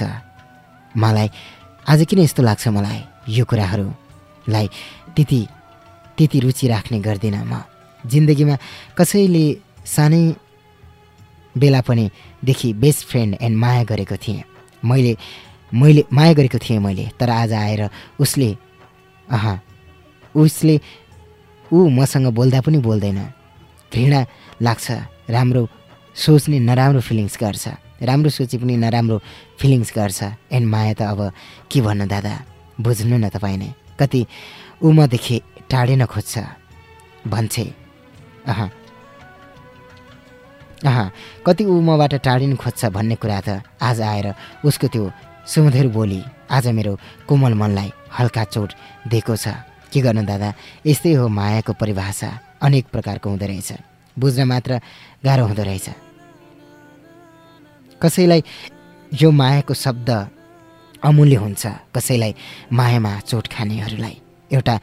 मलाई आज किन यस्तो लाग्छ मलाई यो कुराहरूलाई त्यति त्यति रुचि राख्ने गर्दिनँ म। जिन्दगीमा कसैले सानै बेला पनि देखि बेस्ट फ्रेन्ड एन्ड माया गरेको थिएँ। मैले मैले माया गरेको थिएँ मैले तर आज आएर उसले अह उसले ऊ मसँग बोल्दा पनि बोल्दैन। घृणा लाग्छ राम्रो सोच्ने नराम्रो फिलिङ्स गर्छ राम्रो सोचे पनि नराम्रो फिलिङ्स गर्छ। एन्ड माया त अब के भन्नु दादा बुझ्नु न तपाईँ नै कति ऊ मदेखि टाढिन खोज्छ भन्छे अह। अह कति ऊ मबाट टाढिनु खोज्छ भन्ने कुरा त आज आएर उसको त्यो सुमधुर बोली आज मेरो कोमल मनलाई हल्का चोट दिएको छ। के गर्नु दादा? यस्तै हो मायाको परिभाषा। अनेक प्रकारको हुँदो रहेछ। बुझ्न मात्र गाह्रो हुँदो रहेछ। कसैलाई यो मायाको शब्द अमूल्य हुन्छ कसैलाई मायामा चोट खानेहरूलाई एउटा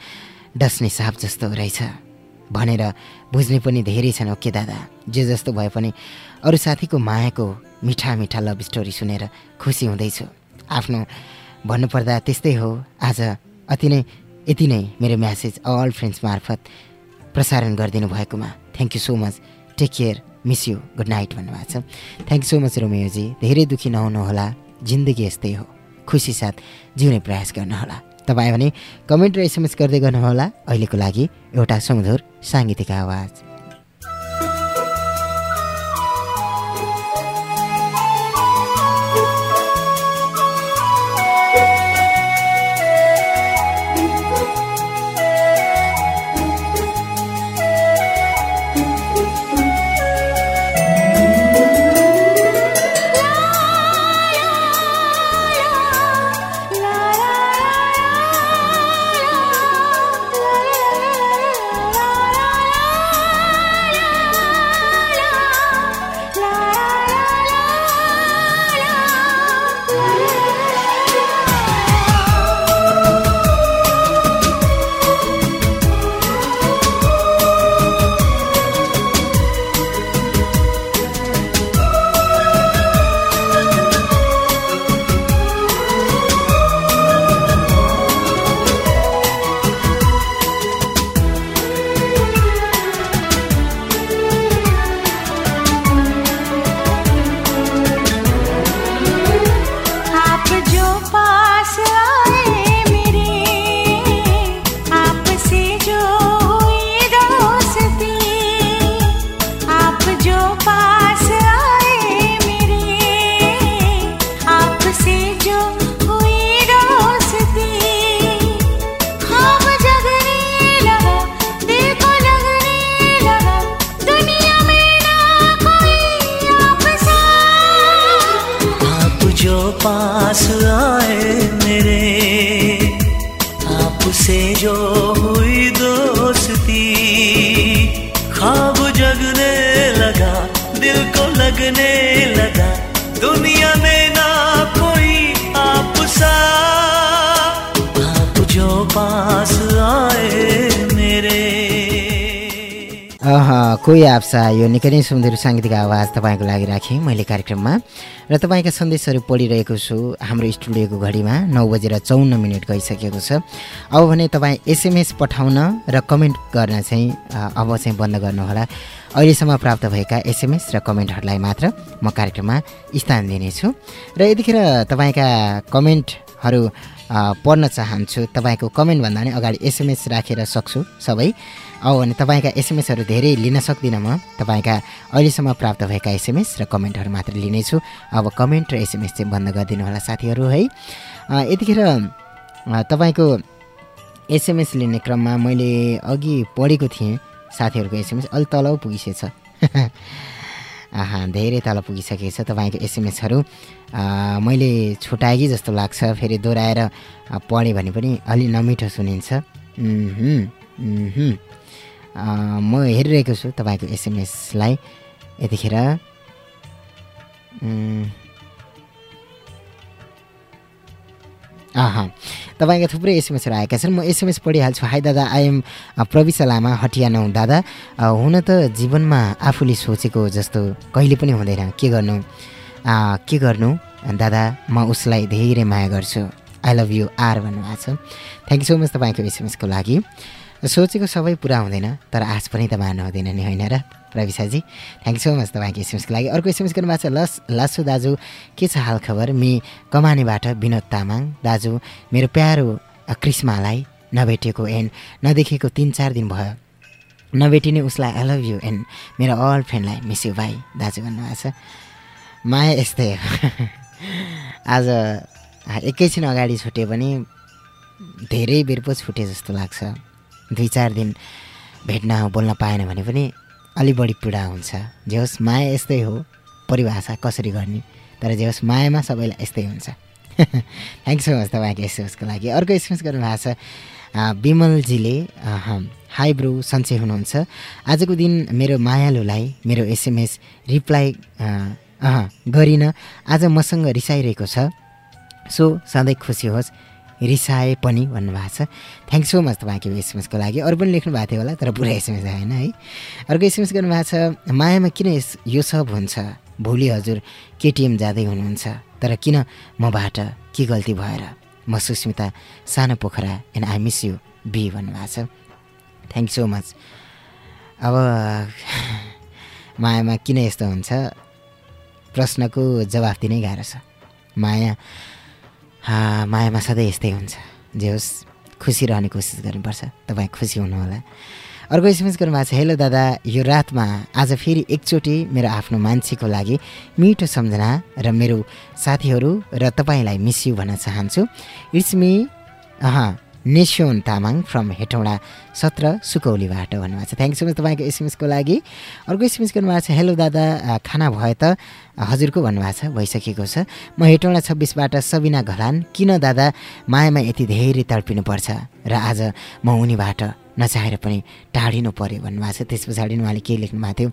डस्ने साप जस्तो रहेछ भनेर बुझ्ने पनि धेरै छन्। ओके दादा जे जस्तो भए पनि अरू साथीको मायाको मिठा मिठा लभ स्टोरी सुनेर खुसी हुँदैछु। आफ्नो भन्नुपर्दा त्यस्तै हो। आज अति नै यति नै मेरो म्यासेज अल फ्रेन्ड्स मार्फत प्रसारण गरिदिनु भएकोमा thank you so much take care miss you good night भन्नुभएको छ। थ्याङ्क यू सो मच रोमियोजी धेरै दुःखी नहुनुहोला जिन्दगी यस्तै हो। खुसी साथ जिउने प्रयास गर्नुहोला। तपाईँ भने कमेन्ट र एसएमएस गर्दै गर्नुहोला अहिलेको लागि एउटा सुमधुर साङ्गीतिक आवाज। कोही आप्सा यो निकै नै सुन्दर साङ्गीतिक आवाज तपाईँको लागि राखेँ मैले कार्यक्रममा। र तपाईँका सन्देशहरू पढिरहेको छु हाम्रो स्टुडियोको घडीमा नौ बजेर चौन्न मिनट गइसकेको छ। अब भने तपाईँ एसएमएस पठाउन र कमेन्ट गर्न चाहिँ अब चाहिँ बन्द गर्नुहोला। अहिलेसम्म प्राप्त भएका एसएमएस र कमेन्टहरूलाई मात्र म कार्यक्रममा स्थान दिनेछु। र यतिखेर तपाईँका कमेन्टहरू पढ्न चाहन्छु तपाईँको कमेन्ट भन्दा पनि अगाडि एसएमएस राखेर सक्छु सबै। अब भने तपाईँका एसएमएसहरू धेरै लिन सक्दिनँ म। तपाईँका अहिलेसम्म प्राप्त भएका एसएमएस र कमेन्टहरू मात्र लिनेछु अब कमेन्ट र एसएमएस चाहिँ बन्द गरिदिनु होला साथीहरू है। यतिखेर तपाईँको एसएमएस लिने क्रममा मैले अघि पढेको थिएँ। साथीहरूको एसएमएस अलि तल पुगिसकेछ। *laughs* आहा धेरै तल पुगिसकेको छ तपाईँको एसएमएसहरू मैले छुट्याएँ कि जस्तो लाग्छ। फेरि दोहोऱ्याएर पढेँ भने पनि अलि नमिठो सुनिन्छ। म हेरिरहेको छु तपाईँको एसएमएसलाई। यतिखेर तपाईँका थुप्रै एसएमएसहरू आएका छन्। म एसएमएस पढिहाल्छु। हाई दादा आइएम प्रविशा लामा हटिया नौ दादा। हुन त जीवनमा आफूले सोचेको जस्तो कहिले पनि हुँदैन। के गर्नु? के गर्नु? दादा म उसलाई धेरै माया गर्छु। आई लभ यु आर भन्नुभएको छ। थ्याङ्क यू सो मच तपाईँको एसएमएसको लागि। सोचेको सबै पुरा हुँदैन तर आश पनि त मार्नु हुँदैन नि होइन र? प्रविशाजी थ्याङ्क यू सो मच तपाईँको एसएमएसको लागि। अर्को एसएमएस गर्नुभएको छ लस लासु दाजु के छ हाल खबर? मि कमानेबाट विनोद तामाङ। दाजु मेरो प्यारो क्रिस्मालाई नभेटेको एन्ड नदेखेको तिन चार दिन भयो। नभेटिने उसलाई आई लभ यु एन्ड मेरो अल फ्रेन्डलाई मिस यु भाइ दाजु भन्नुभएको छ। माया यस्तै *laughs* आज एकैछिन अगाडि छुट्यो भने धेरै बेर पो छुटे जस्तो लाग्छ। दुई चार दिन भेट्न बोल्न पाएन भने पनि अलि बढी पीडा हुन्छ। जे होस् माया यस्तै हो परिभाषा कसरी गर्ने तर जे होस् मायामा सबैलाई यस्तै हुन्छ। थ्याङ्क सो मच तपाईँको एसएमएसको लागि। अर्को एसएमएस गर्नुभएको छ विमलजीले हाई ब्रो सन्चै हुनुहुन्छ। आजको दिन मेरो मायालुलाई मेरो एसएमएस रिप्लाई गरिन। आज मसँग रिसाइरहेको छ। सो सधैँ खुसी होस्। रिसाए पनि भन्नुभएको छ। थ्याङ्क सो मच तपाईँको एसएमएसको लागि। अरू पनि लेख्नु भएको थियो होला तर पुरा एसएमएस आएन है। अर्को एसएमएस गर्नुभएको छ मायामा किन यस यो सब हुन्छ? भोलि हजुर केटिएम जाँदै हुनुहुन्छ तर किन मबाट के गल्ती भएर? म सुस्मिता सानो Pokhara and I miss you be भन्नुभएको छ। थ्याङ्क सो मच अब मायामा किन यस्तो हुन्छ? प्रश्नको जवाफ दिनै गाह्रो छ। माया मायामा सधैँ यस्तै हुन्छ। जे होस् खुसी रहने कोसिस गर्नुपर्छ। तपाईँ खुसी हुनुहोला। अर्को एसएमएस गर्नुभएको छ हेलो दादा यो रातमा आज फेरि एकचोटि मेरो आफ्नो मान्छेको लागि मिठो सम्झना र मेरो साथीहरू र तपाईँलाई मिस यु भन्न चाहन्छु। इट्स मी अह नेस्योन तामाङ फ्रम हेटौँडा सत्र सुकौलीबाट भन्नुभएको छ। थ्याङ्क सो मच तपाईँको एसएमएसको लागि। अर्को एसएमएस गर्नुभएको छ हेलो दादा खाना भयो त? हजुरको भन्नुभएको छ भइसकेको छ। म हेटौँडा छब्बिसबाट सबिना घलान। किन दादा मायामा यति धेरै तडपिनुपर्छ र आज म उनीबाट नचाहेर पनि टाढिनु पर्यो भन्नुभएको छ। त्यस पछाडि उहाँले के लेख्नु भएको थियो?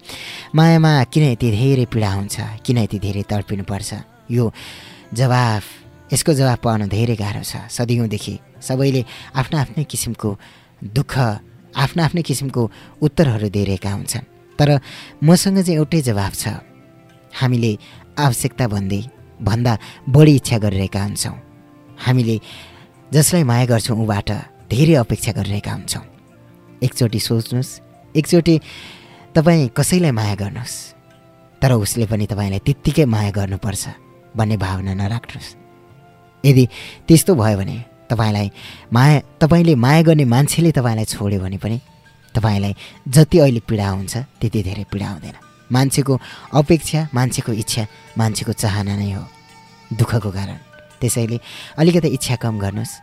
मायामा किन यति धेरै पीडा हुन्छ? किन यति धेरै तडपिनुपर्छ? यो जवाफ यसको जवाफ पाउन धेरै गाह्रो छ। सदियौँदेखि सबैले आफ्नो आफ्नै किसिमको दुःख आफ्नो आफ्नै किसिमको उत्तरहरू दिइरहेका हुन्छन्। तर मसँग चाहिँ एउटै जवाफ छ। हामीले आवश्यकता भन्दै भन्दा बढी इच्छा गरिरहेका हुन्छौँ। हामीले जसलाई माया गर्छौँ ऊबाट धेरै अपेक्षा गरिरहेका हुन्छौँ। एकचोटि सोच्नुहोस् एकचोटि तपाईँ कसैलाई माया गर्नुहोस् तर उसले पनि तपाईँलाई त्यत्तिकै माया गर्नुपर्छ भन्ने भावना नराख्नुहोस्। यदि त्यस्तो भयो भने तपाईँलाई माया तपाईँले माया गर्ने मान्छेले तपाईँलाई छोड्यो भने पनि तपाईँलाई जति अहिले पीडा हुन्छ त्यति धेरै पीडा हुँदैन। मान्छेको अपेक्षा मान्छेको इच्छा मान्छेको चाहना नै हो दुःखको कारण। त्यसैले अलिकति इच्छा कम गर्नुहोस्।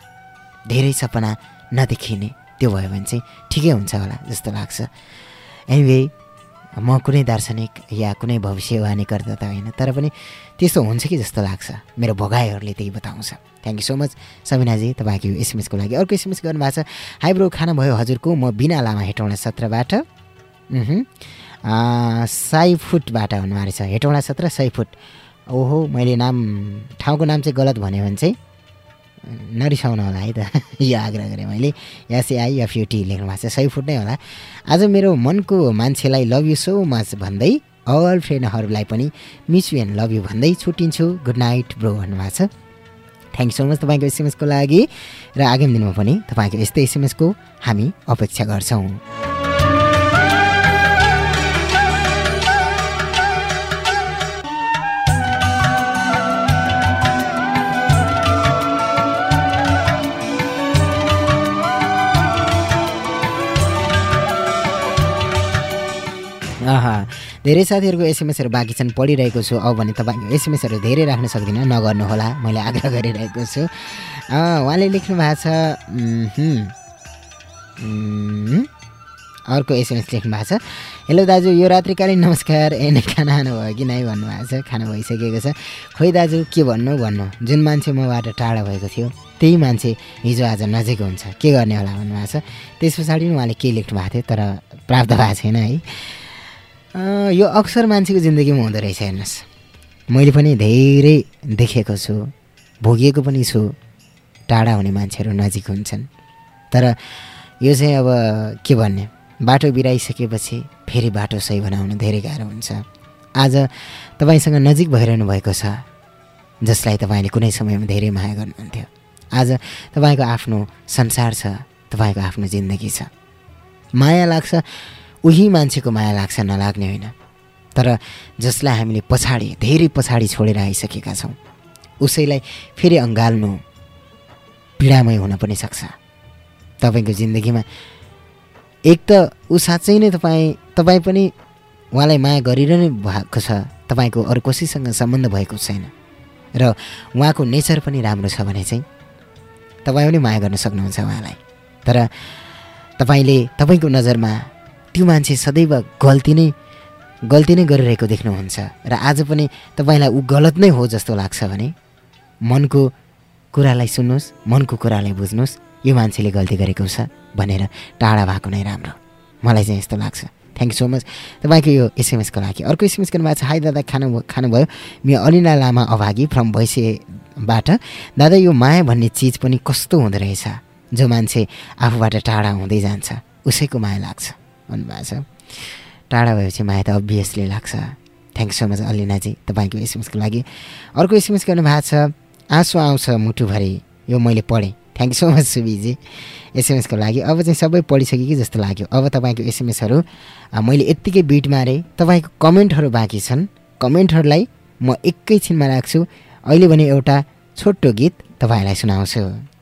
धेरै सपना नदेखिने त्यो भयो भने चाहिँ ठिकै हुन्छ होला जस्तो लाग्छ। एनिवे म कुनै दार्शनिक या कुनै भविष्यवाणी गर्दा त होइन तर पनि त्यस्तो हुन्छ कि जस्तो लाग्छ। मेरो भोगाइहरूले त्यही बताउँछ। थ्याङ्क यू सो मच सबिनाजी तपाईँको एसएमएसको लागि। अर्को एसएमएस गर्नुभएको छ हाई ब्रो खाना भयो हजुरको? म बिना लामा हेटौँडा सत्रबाट साई फुटबाट भन्नुभएको रहेछ हेटौँडा सत्र सय फुट ओहो मैले नाम ठाउँको नाम चाहिँ गलत भन्यो भने चाहिँ नरिसाउनु होला है त *laughs* यो आग्रह गरेँ मैले। एसएआई एफयुटी लेख्नु भएको छ। सही फुट नै होला। आज मेरो मनको मान्छेलाई लभ यु सो मच भन्दै अल फ्रेन्डहरूलाई पनि miss you and love you भन्दै छुट्टिन्छु। गुड नाइट ब्रो भन्नुभएको छ। थ्याङ्क यू सो मच तपाईँको एसएमएसको लागि। र आगामी दिनमा पनि तपाईँको यस्तै एसएमएसको हामी अपेक्षा गर्छौँ। धेरै साथीहरूको एसएमएसहरू बाँकी छन् पढिरहेको छु। अब भने तपाईँको एसएमएसहरू धेरै राख्न सक्दिनँ नगर्नुहोला मैले आग्रह गरिरहेको छु। उहाँले लेख्नु भएको छ अर्को एसएमएस लेख्नु भएको छ। हेलो दाजु यो रात्रिकालीन नमस्कार एने खाना खानुभयो कि नै भन्नुभएको छ? खाना भइसकेको छ। खोइ दाजु के भन्नु भन्नु? जुन मान्छे मबाट टाढा भएको थियो त्यही मान्छे हिजो आज नजिक हुन्छ। के गर्ने होला भन्नुभएको छ। त्यस पछाडि उहाँले के लेख्नु भएको थियो तर प्राप्त भएको छैन है। यो अक्सर मान्छेको जिन्दगीमा हुँदो रहेछ हेर्नुहोस्। मैले पनि धेरै देखेको छु भोगिएको पनि छु टाढा हुने मान्छेहरू नजिक हुन्छन्। तर यो चाहिँ अब के भन्ने? बाटो बिराइसकेपछि फेरि बाटो सही बनाउनु धेरै गाह्रो हुन्छ। आज तपाईँसँग नजिक भइरहनु भएको छ जसलाई तपाईँले कुनै समयमा धेरै माया गर्नुहुन्थ्यो। आज तपाईँको आफ्नो संसार छ तपाईँको आफ्नो जिन्दगी छ। माया लाग्छ उही मान्छेको माया लाग्छ नलाग्ने होइन। तर जसलाई हामीले पछाडि धेरै पछाडि छोडेर आइसकेका छौँ उसैलाई फेरि अँगाल्नु पीडामय हुन पनि सक्छ। तपाईँको जिन्दगीमा एक त ऊ साँच्चै नै तपाईँ तपाईँ पनि उहाँलाई माया गरिरहनु भएको छ तपाईँको अरू कसैसँग सम्बन्ध भएको छैन। र उहाँको नेचर पनि राम्रो छ भने चाहिँ तपाईँ पनि माया गर्न सक्नुहुन्छ उहाँलाई। तर तपाईँले तपाईँको नजरमा त्यो मान्छे सदैव गल्ती नै गल्ती नै गरिरहेको देख्नुहुन्छ। र आज पनि तपाईँलाई ऊ गलत नै हो जस्तो लाग्छ भने मनको कुरालाई सुन्नुहोस् मनको कुरालाई बुझ्नुहोस् यो मान्छेले गल्ती गरेको छ भनेर टाढा भएको नै राम्रो। मलाई चाहिँ यस्तो लाग्छ। थ्याङ्क यू सो मच तपाईँको यो एसएमएसको लागि अर्को एसएमएस गर्नुभएको छ। हाई दादा खानु खानुभयो। म अलिना लामा अभागी फ्रम भैँसेबाट। दादा यो माया भन्ने चिज पनि कस्तो हुँदो रहेछ जो मान्छे आफूबाट टाढा हुँदै जान्छ? उसैको माया लाग्छ। भन्नुभएको छ। टाढा भएपछि माया त अभियसली लाग्छ। थ्याङ्क सो मच अलिनाजी तपाईँको एसएमएसको लागि। अर्को एसएमएस गर्नुभएको छ आँसु आउँछ मुटुभरि यो मैले पढेँ। थ्याङ्क सो मच सुबिजी। एसएमएसको लागि अब चाहिँ सबै पढिसकेँ कि जस्तो लाग्यो। अब तपाईँको एसएमएसहरू मैले यत्तिकै बिट मारेँ। तपाईँको कमेन्टहरू बाँकी छन्। कमेन्टहरूलाई म एकैछिनमा राख्छु। अहिले भने एउटा छोटो गीत तपाईँहरूलाई सुनाउँछु।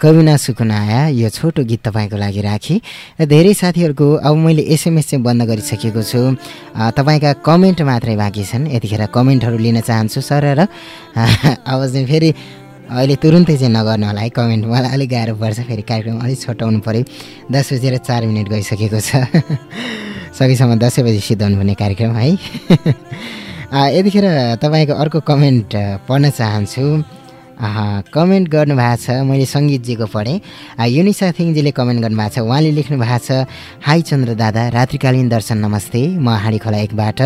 कविना सुकुनाया यो छोटो गीत तपाईँको लागि राखेँ। र धेरै साथीहरूको अब मैले एसएमएस चाहिँ बन्द गरिसकेको छु। तपाईँका कमेन्ट मात्रै बाँकी छन्। यतिखेर कमेन्टहरू लिन चाहन्छु सर र। *laughs* अब चाहिँ फेरि अहिले तुरुन्तै चाहिँ नगर्नु होला है कमेन्ट। मलाई अलिक गाह्रो पर्छ। फेरि कार्यक्रम अलिक छोटाउनु पऱ्यो। दस बजेर चार मिनट गइसकेको छ। *laughs* सकेसम्म दसै बजी सिद्धाउनु पर्ने कार्यक्रम है। *laughs* यतिखेर तपाईँको अर्को कमेन्ट पढ्न चाहन्छु। कमेन्ट गर्नुभएको छ मैले सङ्गीतजीको पढेँ। युनिसा थिङजीले कमेन्ट गर्नुभएको छ उहाँले लेख्नु भएको छ हाई चन्द्र दादा रात्रिकालीन दर्शन नमस्ते। म हाँडी खोला एकबाट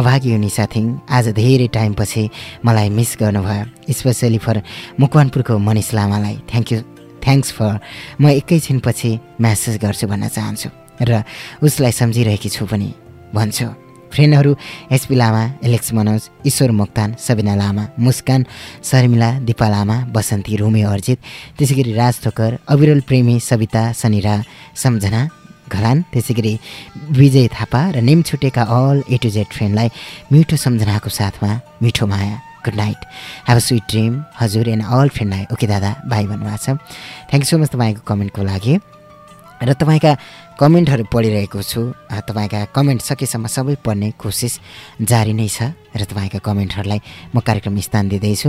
अभागी युनिसा थिङ। आज धेरै टाइमपछि मलाई मिस गर्नुभयो स्पेसली फर मकवानपुरको मनिष लामालाई। थ्याङ्क यू थ्याङ्क्स फर म एकैछिनपछि म्यासेज गर्छु भन्न चाहन्छु। र उसलाई सम्झिरहेकी छु पनि भन्छु। फ्रेन्डहरू एसपी लामा एलेक्स मनोज ईश्वर मोक्तान सबिना लामा मुस्कान शर्मिला दिपा लामा बसन्ती रुमे अर्जित त्यसै गरी राज ठोकर अविरल प्रेमी सविता सनिरा सम्झना घलान त्यसै गरी विजय थापा र नेम छुटेका अल ए टु जेड फ्रेन्डलाई मिठो सम्झनाको साथमा मिठो माया। Good night have a sweet dream हजुर एन्ड अल फ्रेन्डलाई ओके दादा भाइ भन्नुभएको छ। थ्याङ्क यू सो मच तपाईँको कमेन्टको लागि। र तपाईँका कमेन्टहरू पढिरहेको छु। तपाईँका कमेन्ट सकेसम्म सबै पढ्ने कोसिस जारी नै छ र तपाईँका कमेन्टहरूलाई म कार्यक्रम स्थान दिँदैछु।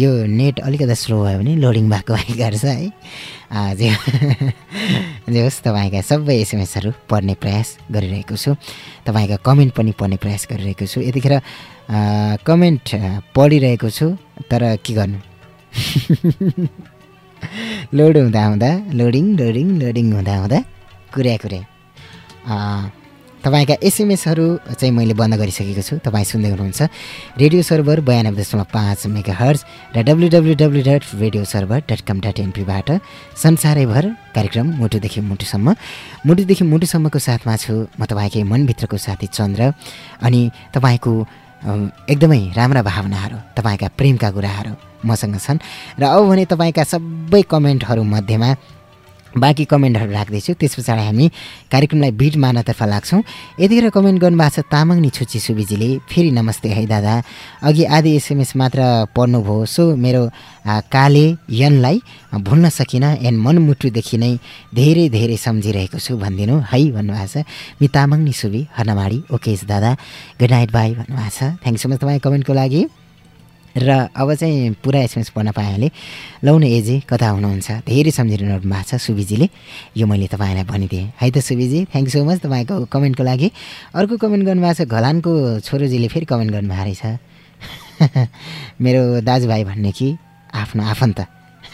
यो नेट अलिकति स्लो भयो भने लोडिङ भएको भए गर्छ है जे *laughs* जे होस् तपाईँका सबै एसएमएसहरू पढ्ने प्रयास गरिरहेको छु। तपाईँका कमेन्ट पनि पढ्ने प्रयास गरिरहेको छु। यतिखेर कमेन्ट पढिरहेको छु तर के गर्नु? *laughs* लोड हुँदा हुँदा लोडिङ लोडिङ लोडिङ हुँदा हुँदा कुर्या कुर्या। तपाईँका एसएमएसहरू चाहिँ मैले बन्द गरिसकेको छु तपाईँ सुन्दै हुनुहुन्छ। रेडियो सर्भर बयानब्बे दशमलव पाँच मेगा हर्ज र W W W dot radio server dot com dot एनपीबाट संसारैभर कार्यक्रम मुटुदेखि मुटुसम्म। मुटुदेखि मुटुसम्मको साथमा छु म तपाईँकै मनभित्रको साथी चन्द्र अनि तपाईँको एकदमै राम्रा भावनाहरू तपाईँका प्रेमका कुराहरू मसँग छन्। र अब भने तपाईँका सबै कमेन्टहरू मध्येमा बाँकी कमेन्टहरू राख्दैछु। त्यस पछाडि हामी कार्यक्रमलाई भिड मार्नतर्फ लाग्छौँ। यतिखेर कमेन्ट गर्नुभएको छ तामाङ नि छुची सुबिजीले फेरि नमस्ते है दादा। अघि आधी एसएमएस मात्र पढ्नुभयो सो मेरो काले यनलाई भुल्न सकिनँ एन्ड मनमुटुदेखि नै धेरै धेरै सम्झिरहेको छु भनिदिनु है भन्नुभएको छ। मि तामाङ नि सुबी हर्नमाडी ओकेस दादा। गुड नाइट बाई भन्नुभएको छ। थ्याङ्क सो मच तपाईँ कमेन्टको लागि। र अब चाहिँ पुरा एसएमएस पढ्न पाएँ लौ न एजी कता हुनुहुन्छ। धेरै सम्झिरहनु भएको छ सुबिजीले। यो मैले तपाईँलाई भनिदिएँ। है त सुबिजी थ्याङ्क सो मच तपाईँको कमेन्टको लागि। अर्को कमेन्ट गर्नुभएको छ घलानको छोरोजीले फेरि कमेन्ट गर्नुभएको रहेछ। *laughs* मेरो दाजुभाइ भन्ने कि आफ्नो आफन्त।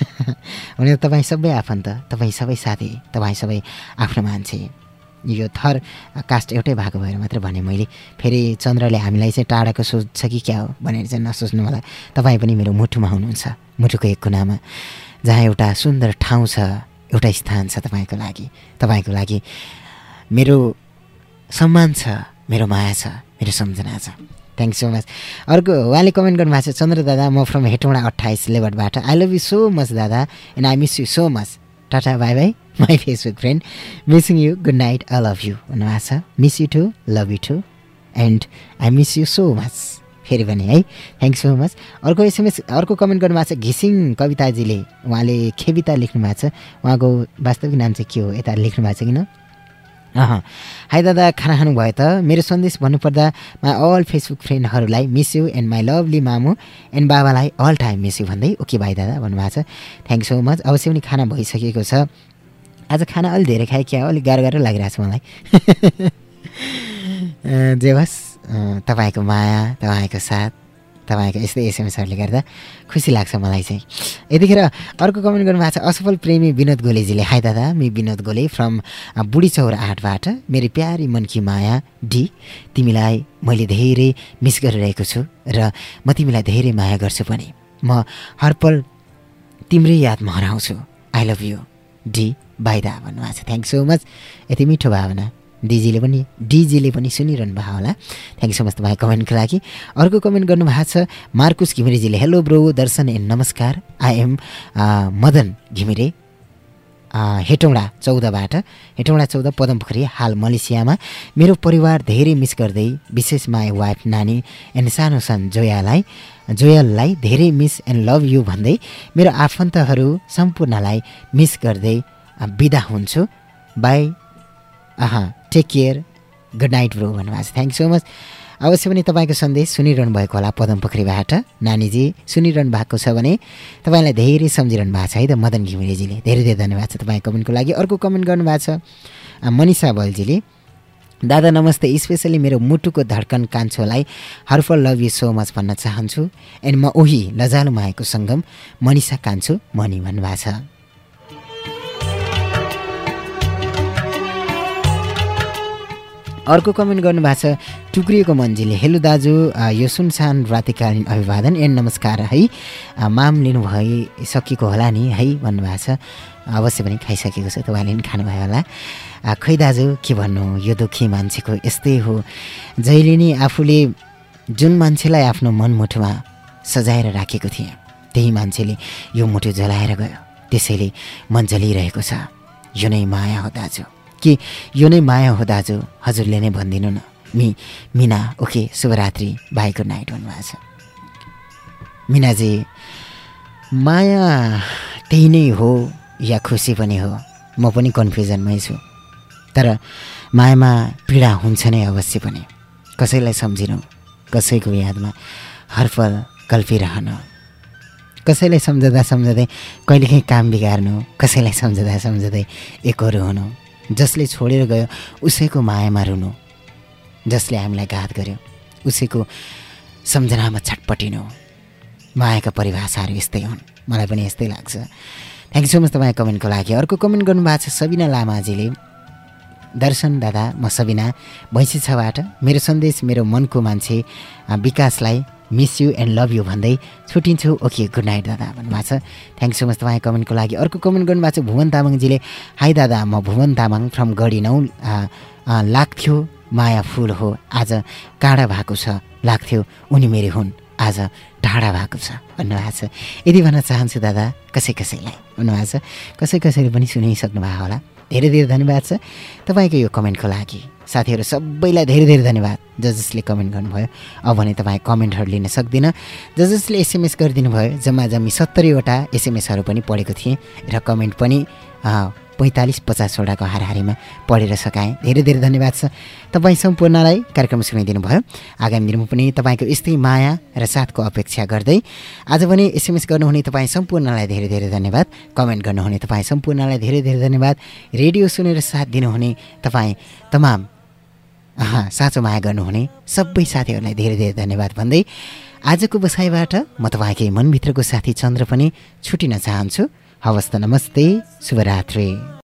*laughs* हुन तपाईँ सबै आफन्त तपाईँ सबै साथी तपाईँ सबै आफ्नो मान्छे। यो थर कास्ट एउटै भएको भएर मात्र भने मैले। फेरि चन्द्रले हामीलाई चाहिँ टाढाको सोध्छ कि क्या हो भनेर चाहिँ नसोच्नु मलाई तपाईँ पनि मेरो मुटुमा हुनुहुन्छ। मुटुको एक कुनामा जहाँ एउटा सुन्दर ठाउँ छ एउटा स्थान छ तपाईँको लागि। तपाईँको लागि मेरो सम्मान छ मेरो माया छ मेरो सम्झना छ। थ्याङ्क सो मच अर्को उहाँले कमेन्ट गर्नुभएको छ चन्द्र दादा म फ्रम हेटौँडा अट्ठाइस लेबरबाट। I love you so much दादा and I miss you so much tata bye bye my Facebook friend missing you good night I love you भन्नुभएको छ miss you too love you too and I miss you so much फेरि पनि है? Thank so much अर्को SMS अर्को comment गर्नुभएको छ घिसिङ कविताजीले। उहाँले खेबिता लेख्नु भएको छ। उहाँको वास्तविक नाम चाहिँ के हो? यता लेख्नु भएको छ किन? अह हाई दादा खाना खानुभयो त? मेरो सन्देश भन्नुपर्दा my all Facebook फ्रेन्डहरूलाई miss you and my lovely मामु and बाबालाई अल टाइम मिस यु भन्दै। ओके भाइ दादा भन्नुभएको छ। थ्याङ्क सो मच अवश्य पनि खाना भइसकेको छ। आज खाना अलिक धेरै खाएँ क्या अलिक गाह्रो गाह्रो लागिरहेको छ मलाई। *laughs* जे होस् तपाईँको माया तपाईँको साथ तपाईँको यस्तै एसएमएसहरूले गर्दा खुसी लाग्छ मलाई चाहिँ। यतिखेर अर्को कमेन्ट गर्नुभएको छ असफल प्रेमी विनोद गोलेजीले। हाई दादा मि विनोद गोले फ्रम बुढी चौर आठबाट। मेरो प्यारी मनकी माया डी तिमीलाई मैले धेरै मिस गरिरहेको छु र म तिमीलाई धेरै माया गर्छु पनि। म हरपल तिम्रै यादमा हराउँछु आई लभ यु डी। बाइदा भन्नुभएको छ। थ्याङ्क सो मच यति मिठो भावना। डिजीले पनि डिजीले पनि सुनिरहनु भएको होला। थ्याङ्क सो मच तपाईँ कमेन्टको लागि। अर्को कमेन्ट गर्नुभएको छ मार्कुस घिमिरेजीले हेलो ब्रो दर्शन एन्ड नमस्कार। I am Madan Ghimire. Hetauda चौधबाट। हेटौँडा चौध पदमपोखरी हाल मलेसियामा। मेरो परिवार धेरै मिस गर्दै विशेष माई वाइफ नानी एन्ड सानो सन जोयालाई जोयललाई धेरै मिस एन्ड लभ यु भन्दै मेरो आफन्तहरू सम्पूर्णलाई मिस गर्दै बिदा हुन्छु। Bye uh take care good night bro भन्नुभएको छ। थ्याङ्क सो मच अवश्य पनि तपाईँको सन्देश सुनिरहनु भएको होला पदम पोखरीबाट। नानीजी सुनिरहनु भएको छ भने तपाईँलाई धेरै सम्झिरहनु भएको छ है त मदन घिमिरेजीले। धेरै धेरै धन्यवाद छ तपाईँको कमेन्टको लागि। अर्को कमेन्ट गर्नुभएको छ मनिषा बलजीले। दादा नमस्ते। स्पेसली मेरो मुटुको धड्कन कान्छोलाई हर्फल लभ यु सो मच भन्न चाहन्छु। एन्ड म उही लजालु मायाको सङ्गम मनिषा कान्छु मनी भन्नुभएको छ। अर्को कमेन्ट गर्नुभएको छ टुक्रिएको मन्जीले हेलो दाजु यो सुनसान रातिकालीन अभिवादन एन्ड नमस्कार है? माम लिनु भइसकेको होला नि है? भन्नुभएको छ। अवश्य पनि खाइसकेको छ तपाईँले पनि खानुभयो होला। खै दाजु के भन्नु? यो दुःखी मान्छेको यस्तै हो। जहिले नि आफूले जुन मान्छेलाई आफ्नो मनमुठुमा सजाएर राखेको थिएँ त्यही मान्छेले यो मुटु जलाएर गयो। त्यसैले मन जलिरहेको छ। यो नै माया हो दाजु। कि यो नै माया हो दाजु? हजुरले नै भनिदिनु न। मि मिना ओके शुभरात्रि बाई गुड नाइट भन्नुभएको छ। मिनाजी माया त्यही नै हो या खुसी पनि हो? म पनि कन्फ्युजनमै छु। तर मायामा पीडा हुन्छ नै अवश्य पनि। कसैलाई सम्झिनु कसैको यादमा हरपल कल्पिरहन कसैलाई सम्झँदा सम्झँदै कहिलेकाहीँ काम बिगार्नु कसैलाई सम्झँदा सम्झँदै एकहरू हुनु। जसले छोडेर गयो उसैको मायामा रुनु। जसले हामीलाई घात गर्यो उसैको सम्झनामा छटपटिनु। मायाका परिभाषाहरू यस्तै हुन्। मलाई पनि यस्तै लाग्छ। थ्याङ्क सो मच तपाईँको कमेन्टको लागि। अर्को कमेन्ट गर्नुभएको छ सबिना लामाजीले। दर्शन दादा म सबिना भैँसी छबाट। मेरो सन्देश मेरो मनको मान्छे विकासलाई miss you and love you भन्दै छुट्टिन्छु ओके गुड नाइट दादा भन्नुभएको छ। थ्याङ्क सो मच तपाईँको कमेन्टको लागि। अर्को कमेन्ट गर्नुभएको छ भुवन तामाङजीले हाई दादा म भुवन तामाङ फ्रम गढी नौ। अ, अ, लाग्थ्यो माया फुल हो। आज काँडा भएको छ लाग्थ्यो। उनी मेरी हुन्। आज टाढा भएको छ। भन्नुभएको छ। यदि भन्न चाहन्छु दादा। कसै कसैलाई। भन्नुभएको छ। कसै कसैले पनि सुनिसक्नु भएको होला। धेरै धेरै धन्यवाद छ तपाईँको यो कमेन्टको लागि। साथीहरू सबैलाई धेरै धेरै धन्यवाद। ज जसले कमेन्ट गर्नुभयो। अब भने तपाईँ कमेन्टहरू लिन सक्दिनँ। ज जसले एसएमएस गरिदिनु भयो जम्मा जम्मी सत्तरीवटा एसएमएसहरू पनि पढेको थिएँ। र कमेन्ट पनि पैँतालिस पचासवटाको हाराहारीमा पढेर सकाएँ धेरै धेरै धन्यवाद छ तपाईँ सम्पूर्णलाई कार्यक्रम सुनाइदिनु भयो आगामी दिनमा पनि तपाईँको यस्तै माया र साथको अपेक्षा गर्दै आज पनि एसएमएस गर्नुहुने तपाईँ सम्पूर्णलाई धेरै धेरै धन्यवाद। कमेन्ट गर्नुहुने तपाईँ सम्पूर्णलाई धेरै धेरै धन्यवाद। रेडियो सुनेर साथ दिनुहुने तपाईँ तमाम साँचो माया गर्नुहुने सबै साथीहरूलाई धेरै धेरै धन्यवाद भन्दै आजको बसाइबाट म तपाईँकै मनभित्रको साथी चन्द्र पनि छुटिन चाहन्छु। हवस् त नमस्ते शुभरात्री